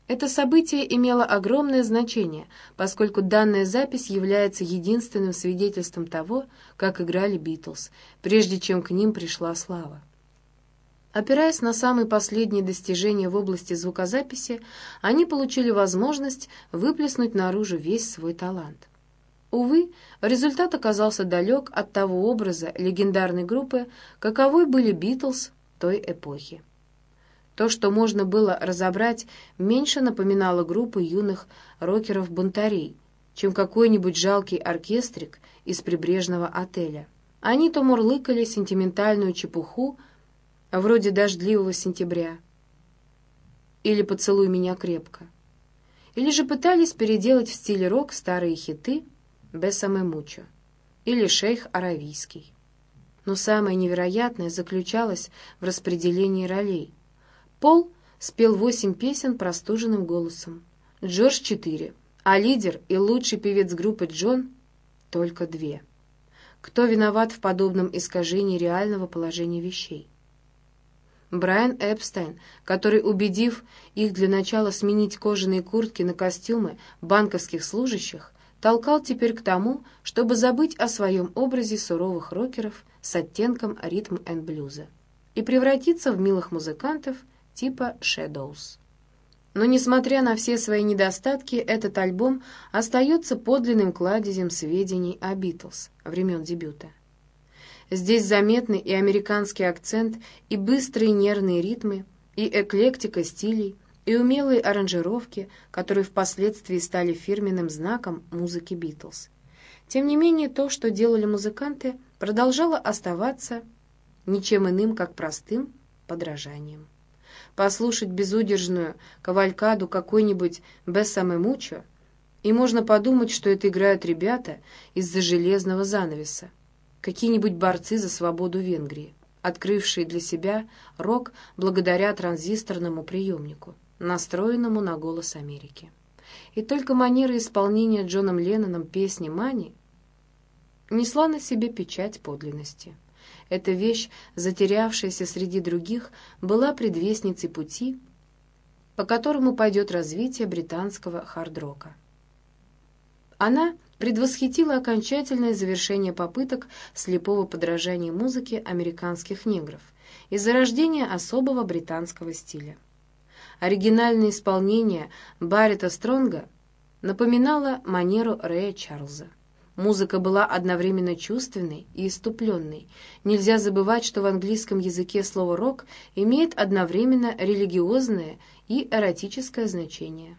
Это событие имело огромное значение, поскольку данная запись является единственным свидетельством того, как играли Битлз, прежде чем к ним пришла слава. Опираясь на самые последние достижения в области звукозаписи, они получили возможность выплеснуть наружу весь свой талант. Увы, результат оказался далек от того образа легендарной группы, каковой были Битлз той эпохи. То, что можно было разобрать, меньше напоминало группу юных рокеров-бунтарей, чем какой-нибудь жалкий оркестрик из прибрежного отеля. Они то мурлыкали сентиментальную чепуху, вроде «Дождливого сентября» или «Поцелуй меня крепко», или же пытались переделать в стиле рок старые хиты «Бесаме Мучо» или «Шейх Аравийский». Но самое невероятное заключалось в распределении ролей. Пол спел восемь песен простуженным голосом, Джордж — четыре, а лидер и лучший певец группы Джон — только две. Кто виноват в подобном искажении реального положения вещей? Брайан Эпстайн, который, убедив их для начала сменить кожаные куртки на костюмы банковских служащих, толкал теперь к тому, чтобы забыть о своем образе суровых рокеров с оттенком ритм энд блюза и превратиться в милых музыкантов типа «Shadows». Но, несмотря на все свои недостатки, этот альбом остается подлинным кладезем сведений о Битлз времен дебюта. Здесь заметны и американский акцент, и быстрые нервные ритмы, и эклектика стилей, и умелые аранжировки, которые впоследствии стали фирменным знаком музыки Битлз. Тем не менее, то, что делали музыканты, продолжало оставаться ничем иным, как простым подражанием. Послушать безудержную кавалькаду какой-нибудь «Бессаме Мучо» и можно подумать, что это играют ребята из-за железного занавеса, какие-нибудь борцы за свободу Венгрии, открывшие для себя рок благодаря транзисторному приемнику, настроенному на голос Америки. И только манера исполнения Джоном Ленноном песни «Мани» несла на себе печать подлинности. Эта вещь, затерявшаяся среди других, была предвестницей пути, по которому пойдет развитие британского хард-рока. Она предвосхитила окончательное завершение попыток слепого подражания музыке американских негров и зарождение особого британского стиля. Оригинальное исполнение Баррета Стронга напоминало манеру Рэя Чарльза. Музыка была одновременно чувственной и иступленной. Нельзя забывать, что в английском языке слово «рок» имеет одновременно религиозное и эротическое значение.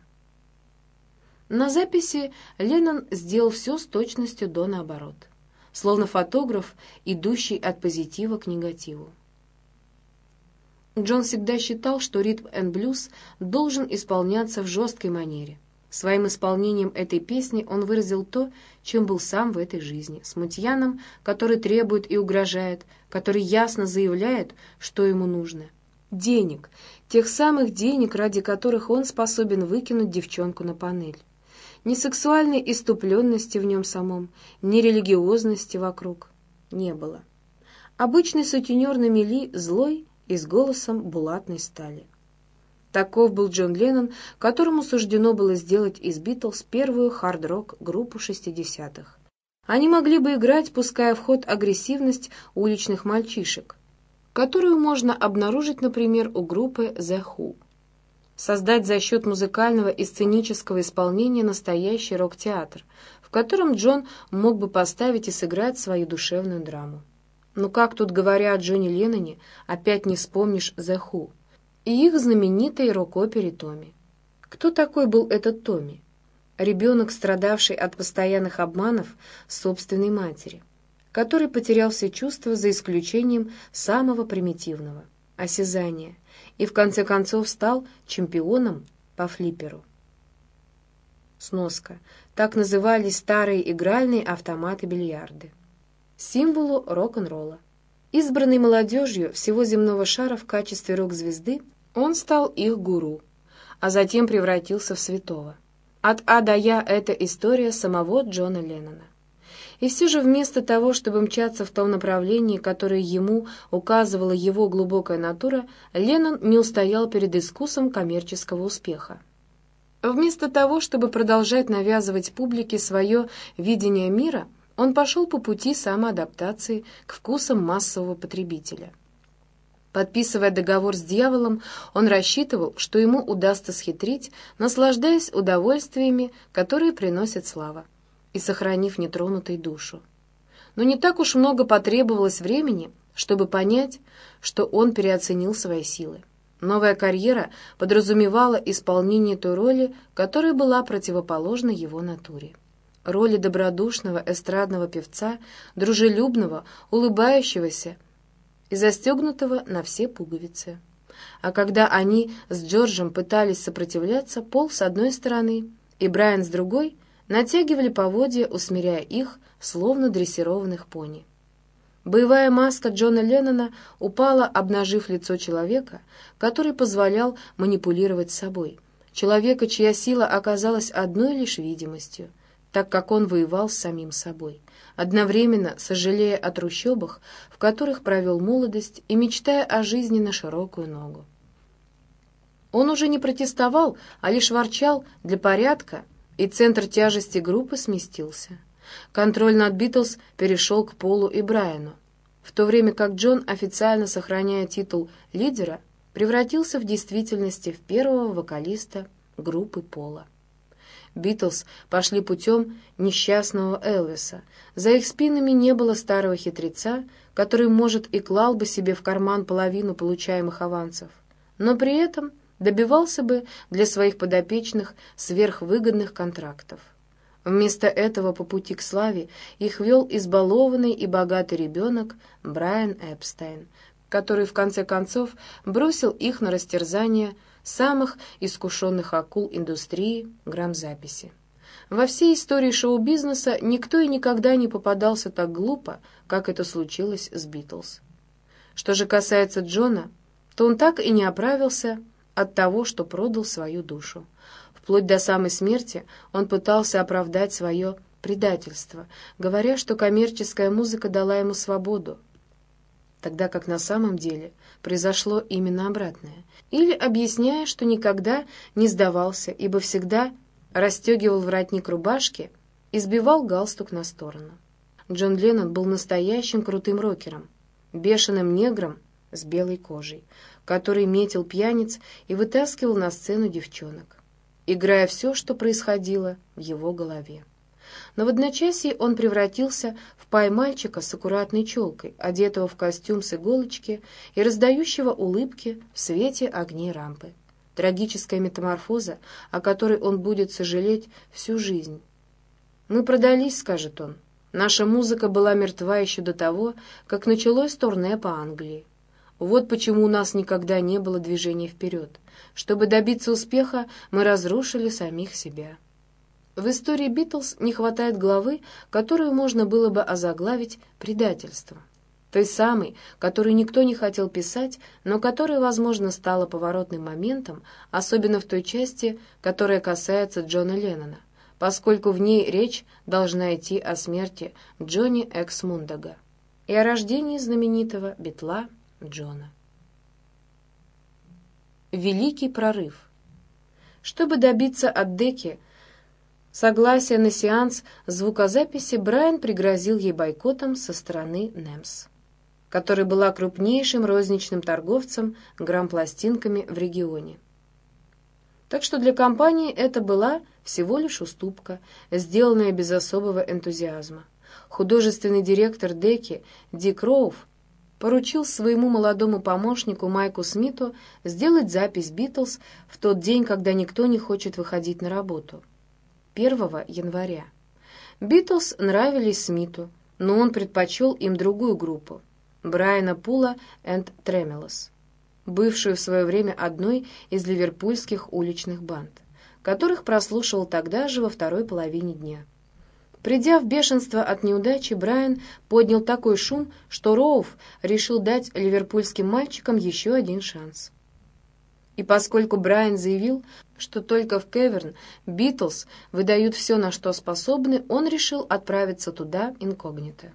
На записи Леннон сделал все с точностью до наоборот, словно фотограф, идущий от позитива к негативу. Джон всегда считал, что ритм энд блюз должен исполняться в жесткой манере, Своим исполнением этой песни он выразил то, чем был сам в этой жизни, смутьяном, который требует и угрожает, который ясно заявляет, что ему нужно. Денег, тех самых денег, ради которых он способен выкинуть девчонку на панель. Ни сексуальной иступленности в нем самом, ни религиозности вокруг не было. Обычный сутенер на мели, злой и с голосом булатной стали. Таков был Джон Леннон, которому суждено было сделать из «Битлз» первую хард-рок группу 60-х. Они могли бы играть, пуская в ход агрессивность уличных мальчишек, которую можно обнаружить, например, у группы «The Who». Создать за счет музыкального и сценического исполнения настоящий рок-театр, в котором Джон мог бы поставить и сыграть свою душевную драму. Но как тут, говоря о Джонни Ленноне, опять не вспомнишь «The Who» и их знаменитой рок-опере «Томми». Кто такой был этот Томми? Ребенок, страдавший от постоянных обманов собственной матери, который потерял все чувства за исключением самого примитивного – осязания, и в конце концов стал чемпионом по флипперу. Сноска. Так назывались старые игральные автоматы-бильярды. Символу рок-н-ролла. Избранный молодежью всего земного шара в качестве рок-звезды, он стал их гуру, а затем превратился в святого. От А до Я — это история самого Джона Леннона. И все же вместо того, чтобы мчаться в том направлении, которое ему указывала его глубокая натура, Леннон не устоял перед искусом коммерческого успеха. Вместо того, чтобы продолжать навязывать публике свое видение мира, он пошел по пути самоадаптации к вкусам массового потребителя. Подписывая договор с дьяволом, он рассчитывал, что ему удастся схитрить, наслаждаясь удовольствиями, которые приносит слава и сохранив нетронутой душу. Но не так уж много потребовалось времени, чтобы понять, что он переоценил свои силы. Новая карьера подразумевала исполнение той роли, которая была противоположна его натуре. Роли добродушного эстрадного певца, дружелюбного, улыбающегося и застегнутого на все пуговицы. А когда они с Джорджем пытались сопротивляться, Пол с одной стороны и Брайан с другой натягивали поводья, усмиряя их, словно дрессированных пони. Боевая маска Джона Леннона упала, обнажив лицо человека, который позволял манипулировать собой, человека, чья сила оказалась одной лишь видимостью, так как он воевал с самим собой, одновременно сожалея о трущобах, в которых провел молодость и мечтая о жизни на широкую ногу. Он уже не протестовал, а лишь ворчал для порядка, и центр тяжести группы сместился. Контроль над Битлз перешел к Полу и Брайану, в то время как Джон, официально сохраняя титул лидера, превратился в действительности в первого вокалиста группы Пола. Битлз пошли путем несчастного Элвиса. За их спинами не было старого хитреца, который, может, и клал бы себе в карман половину получаемых авансов. Но при этом добивался бы для своих подопечных сверхвыгодных контрактов. Вместо этого по пути к славе их вел избалованный и богатый ребенок Брайан Эпстайн, который в конце концов бросил их на растерзание самых искушенных акул индустрии грамзаписи. Во всей истории шоу-бизнеса никто и никогда не попадался так глупо, как это случилось с Битлз. Что же касается Джона, то он так и не оправился от того, что продал свою душу. Вплоть до самой смерти он пытался оправдать свое предательство, говоря, что коммерческая музыка дала ему свободу, тогда как на самом деле произошло именно обратное, или объясняя, что никогда не сдавался, ибо всегда расстегивал воротник рубашки и сбивал галстук на сторону. Джон Леннон был настоящим крутым рокером, бешеным негром с белой кожей, который метил пьяниц и вытаскивал на сцену девчонок, играя все, что происходило в его голове. Но в одночасье он превратился в пай-мальчика с аккуратной челкой, одетого в костюм с иголочки и раздающего улыбки в свете огней рампы. Трагическая метаморфоза, о которой он будет сожалеть всю жизнь. «Мы продались», — скажет он. «Наша музыка была мертва еще до того, как началось турне по Англии. Вот почему у нас никогда не было движения вперед. Чтобы добиться успеха, мы разрушили самих себя. В истории Битлз не хватает главы, которую можно было бы озаглавить предательством. Той самой, которую никто не хотел писать, но которая, возможно, стала поворотным моментом, особенно в той части, которая касается Джона Леннона, поскольку в ней речь должна идти о смерти Джонни Эксмундага и о рождении знаменитого Битла Джона. Великий прорыв. Чтобы добиться от Деки согласия на сеанс звукозаписи, Брайан пригрозил ей бойкотом со стороны Немс, которая была крупнейшим розничным торговцем грампластинками в регионе. Так что для компании это была всего лишь уступка, сделанная без особого энтузиазма. Художественный директор Деки Дик Роуф поручил своему молодому помощнику Майку Смиту сделать запись «Битлз» в тот день, когда никто не хочет выходить на работу. 1 января. «Битлз» нравились Смиту, но он предпочел им другую группу — Брайана Пула энд Тремелос, бывшую в свое время одной из ливерпульских уличных банд, которых прослушивал тогда же во второй половине дня. Придя в бешенство от неудачи, Брайан поднял такой шум, что Роуф решил дать ливерпульским мальчикам еще один шанс. И поскольку Брайан заявил, что только в Кеверн Битлз выдают все, на что способны, он решил отправиться туда инкогнито.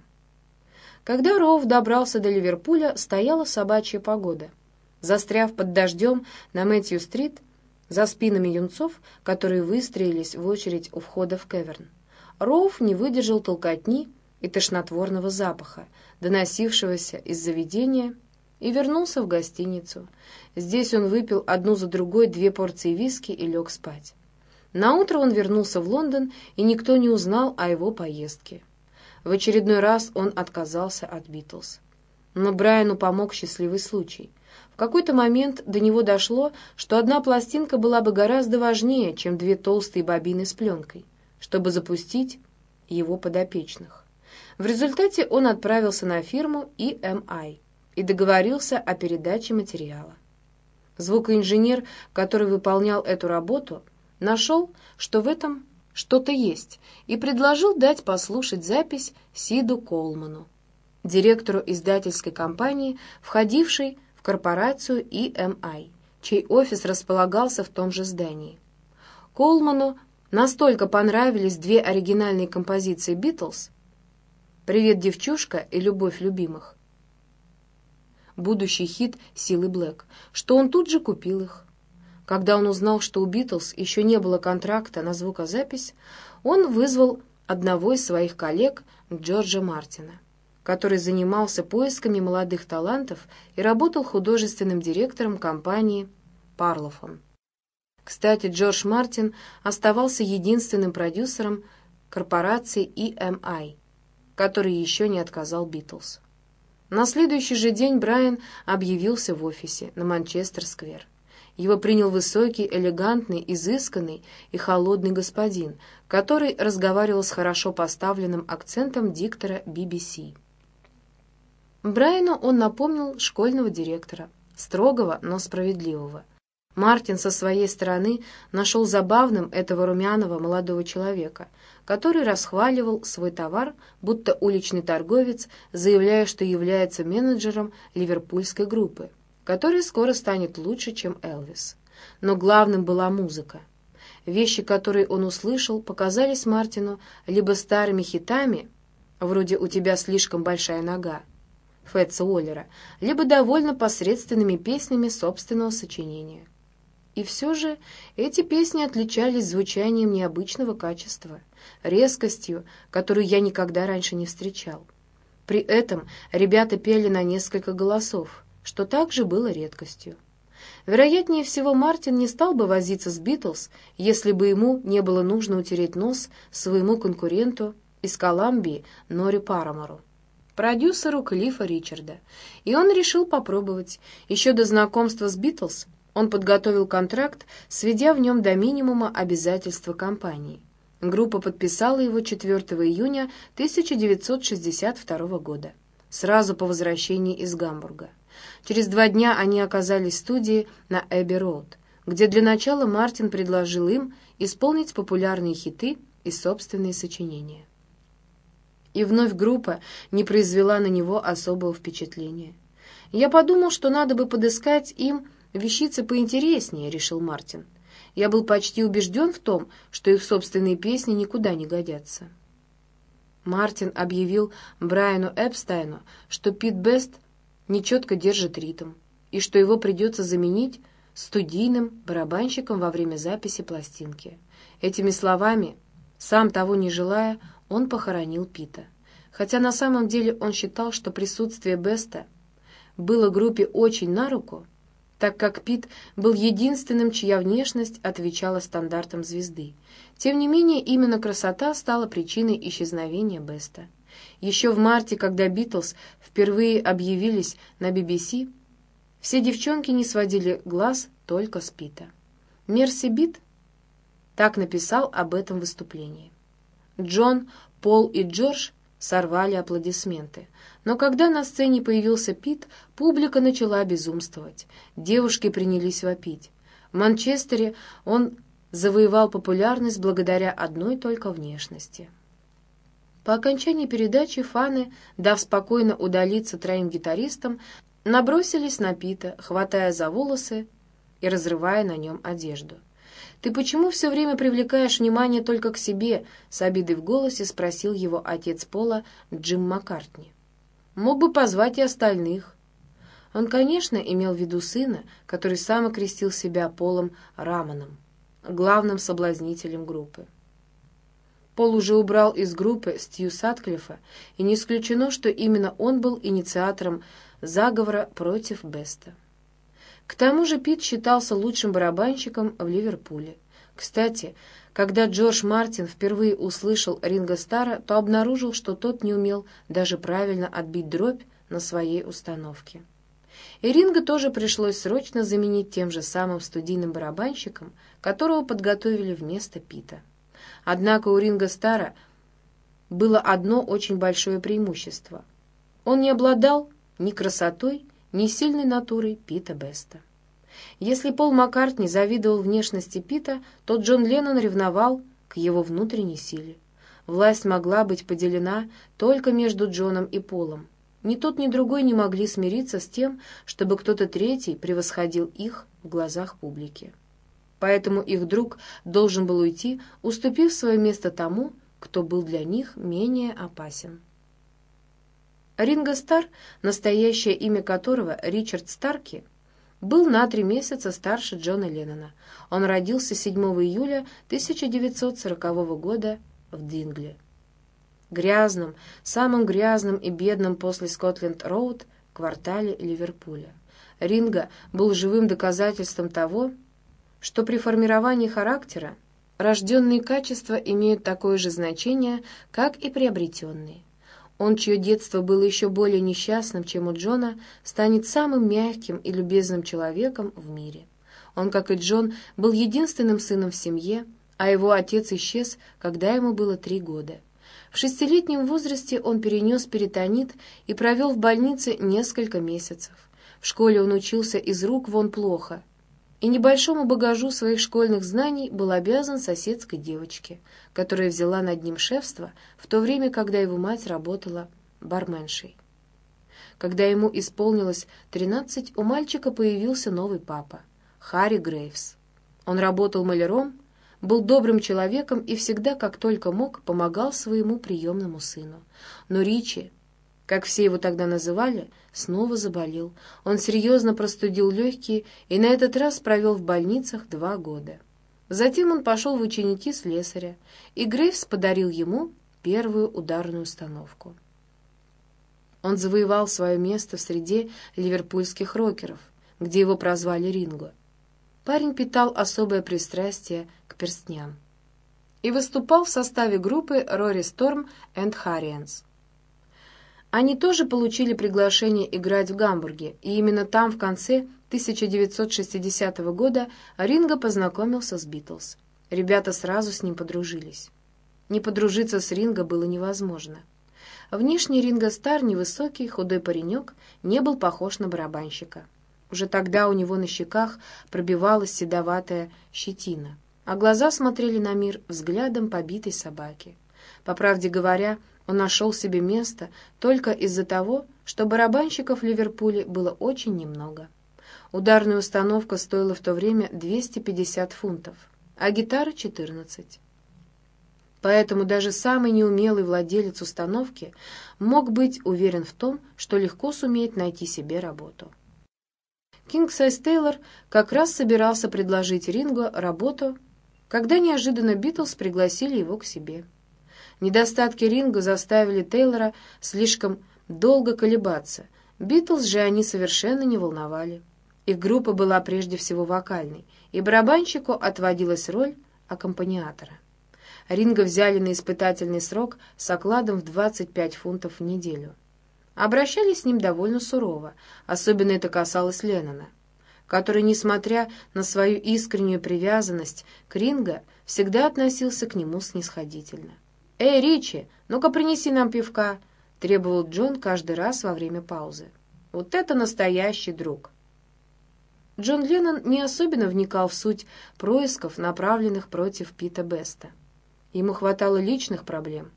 Когда Роуф добрался до Ливерпуля, стояла собачья погода. Застряв под дождем на Мэтью-стрит, за спинами юнцов, которые выстроились в очередь у входа в Кеверн. Роуф не выдержал толкотни и тошнотворного запаха, доносившегося из заведения, и вернулся в гостиницу. Здесь он выпил одну за другой две порции виски и лег спать. Наутро он вернулся в Лондон, и никто не узнал о его поездке. В очередной раз он отказался от Битлз. Но Брайану помог счастливый случай. В какой-то момент до него дошло, что одна пластинка была бы гораздо важнее, чем две толстые бобины с пленкой чтобы запустить его подопечных. В результате он отправился на фирму EMI и договорился о передаче материала. Звукоинженер, который выполнял эту работу, нашел, что в этом что-то есть, и предложил дать послушать запись Сиду Колману, директору издательской компании, входившей в корпорацию EMI, чей офис располагался в том же здании. Колману Настолько понравились две оригинальные композиции «Битлз» «Привет, девчушка» и «Любовь любимых», будущий хит «Силы Блэк», что он тут же купил их. Когда он узнал, что у «Битлз» еще не было контракта на звукозапись, он вызвал одного из своих коллег, Джорджа Мартина, который занимался поисками молодых талантов и работал художественным директором компании «Парлофон». Кстати, Джордж Мартин оставался единственным продюсером корпорации EMI, который еще не отказал Битлз. На следующий же день Брайан объявился в офисе на Манчестер-сквер. Его принял высокий, элегантный, изысканный и холодный господин, который разговаривал с хорошо поставленным акцентом диктора BBC. Брайану он напомнил школьного директора, строгого, но справедливого. Мартин со своей стороны нашел забавным этого румяного молодого человека, который расхваливал свой товар, будто уличный торговец, заявляя, что является менеджером ливерпульской группы, которая скоро станет лучше, чем Элвис. Но главным была музыка. Вещи, которые он услышал, показались Мартину либо старыми хитами, вроде «У тебя слишком большая нога», Фетца Уоллера, либо довольно посредственными песнями собственного сочинения. И все же эти песни отличались звучанием необычного качества, резкостью, которую я никогда раньше не встречал. При этом ребята пели на несколько голосов, что также было редкостью. Вероятнее всего, Мартин не стал бы возиться с Битлз, если бы ему не было нужно утереть нос своему конкуренту из Коламбии Нори Парамору, продюсеру Клиффа Ричарда, и он решил попробовать. Еще до знакомства с Битлз он подготовил контракт, сведя в нем до минимума обязательства компании. Группа подписала его 4 июня 1962 года, сразу по возвращении из Гамбурга. Через два дня они оказались в студии на Эбби-Роуд, где для начала Мартин предложил им исполнить популярные хиты и собственные сочинения. И вновь группа не произвела на него особого впечатления. «Я подумал, что надо бы подыскать им вещицы поинтереснее», — решил Мартин. «Я был почти убежден в том, что их собственные песни никуда не годятся». Мартин объявил Брайану Эпстайну, что Пит Бест нечетко держит ритм, и что его придется заменить студийным барабанщиком во время записи пластинки. Этими словами, сам того не желая, он похоронил Пита. Хотя на самом деле он считал, что присутствие Беста было группе очень на руку, так как Пит был единственным, чья внешность отвечала стандартам звезды. Тем не менее, именно красота стала причиной исчезновения Беста. Еще в марте, когда Битлз впервые объявились на BBC, все девчонки не сводили глаз только с Пита. Мерси Бит так написал об этом выступлении. Джон, Пол и Джордж сорвали аплодисменты. Но когда на сцене появился Пит, публика начала безумствовать. Девушки принялись вопить. В Манчестере он завоевал популярность благодаря одной только внешности. По окончании передачи фаны, дав спокойно удалиться троим гитаристам, набросились на Пита, хватая за волосы и разрывая на нем одежду. «Ты почему все время привлекаешь внимание только к себе?» — с обидой в голосе спросил его отец Пола Джим Маккартни. «Мог бы позвать и остальных». Он, конечно, имел в виду сына, который сам окрестил себя Полом Раманом, главным соблазнителем группы. Пол уже убрал из группы Стью Сатклифа, и не исключено, что именно он был инициатором заговора против Беста. К тому же Пит считался лучшим барабанщиком в Ливерпуле. Кстати, когда Джордж Мартин впервые услышал Ринго Стара, то обнаружил, что тот не умел даже правильно отбить дробь на своей установке. И Ринго тоже пришлось срочно заменить тем же самым студийным барабанщиком, которого подготовили вместо Пита. Однако у Ринго Стара было одно очень большое преимущество. Он не обладал ни красотой, ни сильной натурой Пита Беста. Если Пол Маккартни завидовал внешности Пита, то Джон Леннон ревновал к его внутренней силе. Власть могла быть поделена только между Джоном и Полом. Ни тот, ни другой не могли смириться с тем, чтобы кто-то третий превосходил их в глазах публики. Поэтому их друг должен был уйти, уступив свое место тому, кто был для них менее опасен. Ринго Стар, настоящее имя которого Ричард Старки, был на три месяца старше Джона Леннона. Он родился 7 июля 1940 года в Дингле. Грязным, самым грязным и бедным после Скотленд-Роуд квартале Ливерпуля. Ринго был живым доказательством того, что при формировании характера рожденные качества имеют такое же значение, как и приобретенные. Он, чье детство было еще более несчастным, чем у Джона, станет самым мягким и любезным человеком в мире. Он, как и Джон, был единственным сыном в семье, а его отец исчез, когда ему было три года. В шестилетнем возрасте он перенес перитонит и провел в больнице несколько месяцев. В школе он учился из рук вон плохо, и небольшому багажу своих школьных знаний был обязан соседской девочке, которая взяла над ним шефство в то время, когда его мать работала барменшей. Когда ему исполнилось 13, у мальчика появился новый папа, Харри Грейвс. Он работал маляром, был добрым человеком и всегда, как только мог, помогал своему приемному сыну. Но Ричи, как все его тогда называли, снова заболел. Он серьезно простудил легкие и на этот раз провел в больницах два года. Затем он пошел в ученики слесаря, и Грейвс подарил ему первую ударную установку. Он завоевал свое место в среде ливерпульских рокеров, где его прозвали Ринго. Парень питал особое пристрастие к перстням и выступал в составе группы Rory Storm and Harriens. Они тоже получили приглашение играть в Гамбурге, и именно там в конце 1960 года Ринго познакомился с Битлз. Ребята сразу с ним подружились. Не подружиться с Ринго было невозможно. Внешне Ринго Стар, невысокий, худой паренек, не был похож на барабанщика. Уже тогда у него на щеках пробивалась седоватая щетина, а глаза смотрели на мир взглядом побитой собаки. По правде говоря, он нашел себе место только из-за того, что барабанщиков в Ливерпуле было очень немного. Ударная установка стоила в то время 250 фунтов, а гитара — 14. Поэтому даже самый неумелый владелец установки мог быть уверен в том, что легко сумеет найти себе работу. Кинг Сайз Тейлор как раз собирался предложить Ринго работу, когда неожиданно Битлз пригласили его к себе. Недостатки Ринго заставили Тейлора слишком долго колебаться. Битлз же они совершенно не волновали. Их группа была прежде всего вокальной, и барабанщику отводилась роль аккомпаниатора. Ринга взяли на испытательный срок с окладом в 25 фунтов в неделю. Обращались с ним довольно сурово, особенно это касалось Леннона, который, несмотря на свою искреннюю привязанность к Ринго, всегда относился к нему снисходительно. «Эй, Ричи, ну-ка принеси нам пивка!» — требовал Джон каждый раз во время паузы. «Вот это настоящий друг!» Джон Леннон не особенно вникал в суть происков, направленных против Пита Беста. Ему хватало личных проблем.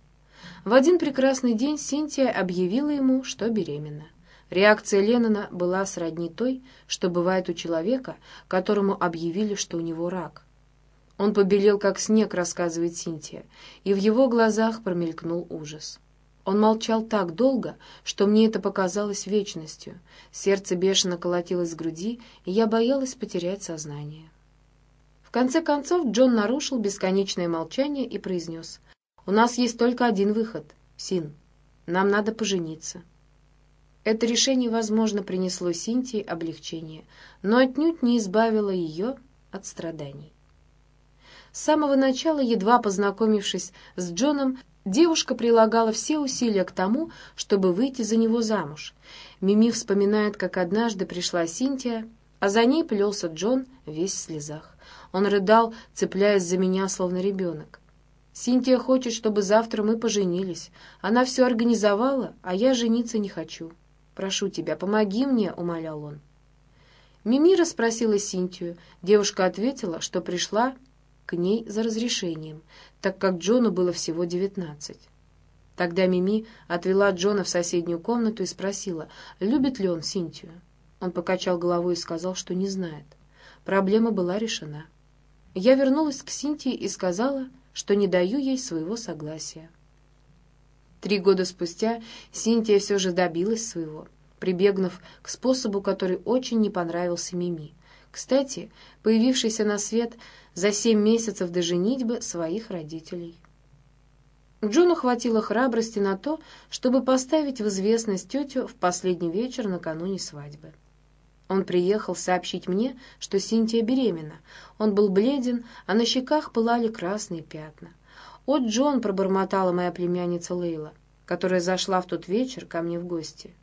В один прекрасный день Синтия объявила ему, что беременна. Реакция Леннона была сродни той, что бывает у человека, которому объявили, что у него рак. Он побелел, как снег, рассказывает Синтия, и в его глазах промелькнул ужас. Он молчал так долго, что мне это показалось вечностью. Сердце бешено колотилось в груди, и я боялась потерять сознание. В конце концов Джон нарушил бесконечное молчание и произнес. «У нас есть только один выход, Син. Нам надо пожениться». Это решение, возможно, принесло Синтии облегчение, но отнюдь не избавило ее от страданий. С самого начала, едва познакомившись с Джоном, Девушка прилагала все усилия к тому, чтобы выйти за него замуж. Мими вспоминает, как однажды пришла Синтия, а за ней плелся Джон весь в слезах. Он рыдал, цепляясь за меня, словно ребенок. «Синтия хочет, чтобы завтра мы поженились. Она все организовала, а я жениться не хочу. Прошу тебя, помоги мне», — умолял он. Мими расспросила Синтию. Девушка ответила, что пришла к ней за разрешением, так как Джону было всего девятнадцать. Тогда Мими отвела Джона в соседнюю комнату и спросила, любит ли он Синтию. Он покачал головой и сказал, что не знает. Проблема была решена. Я вернулась к Синтии и сказала, что не даю ей своего согласия. Три года спустя Синтия все же добилась своего, прибегнув к способу, который очень не понравился Мими. Кстати, появившийся на свет за семь месяцев до женитьбы своих родителей. Джону хватило храбрости на то, чтобы поставить в известность тетю в последний вечер накануне свадьбы. Он приехал сообщить мне, что Синтия беременна. Он был бледен, а на щеках пылали красные пятна. «О, Джон!» — пробормотала моя племянница Лейла, которая зашла в тот вечер ко мне в гости.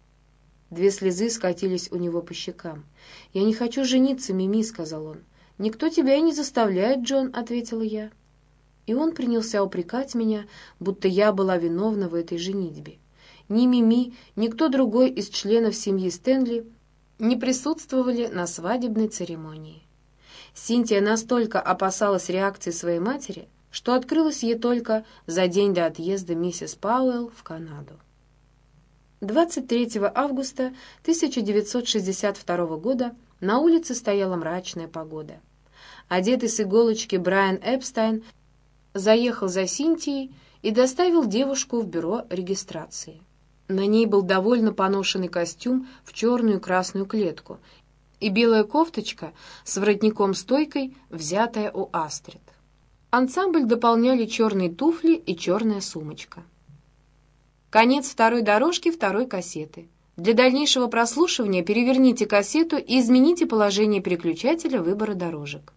Две слезы скатились у него по щекам. «Я не хочу жениться, Мими», — сказал он. «Никто тебя и не заставляет, Джон», — ответила я. И он принялся упрекать меня, будто я была виновна в этой женитьбе. Ни Мими, ни кто другой из членов семьи Стэнли не присутствовали на свадебной церемонии. Синтия настолько опасалась реакции своей матери, что открылась ей только за день до отъезда миссис Пауэлл в Канаду. 23 августа 1962 года на улице стояла мрачная погода. Одетый с иголочки Брайан Эпстайн заехал за Синтией и доставил девушку в бюро регистрации. На ней был довольно поношенный костюм в черную красную клетку и белая кофточка с воротником-стойкой, взятая у Астрид. Ансамбль дополняли черные туфли и черная сумочка. Конец второй дорожки второй кассеты. Для дальнейшего прослушивания переверните кассету и измените положение переключателя выбора дорожек.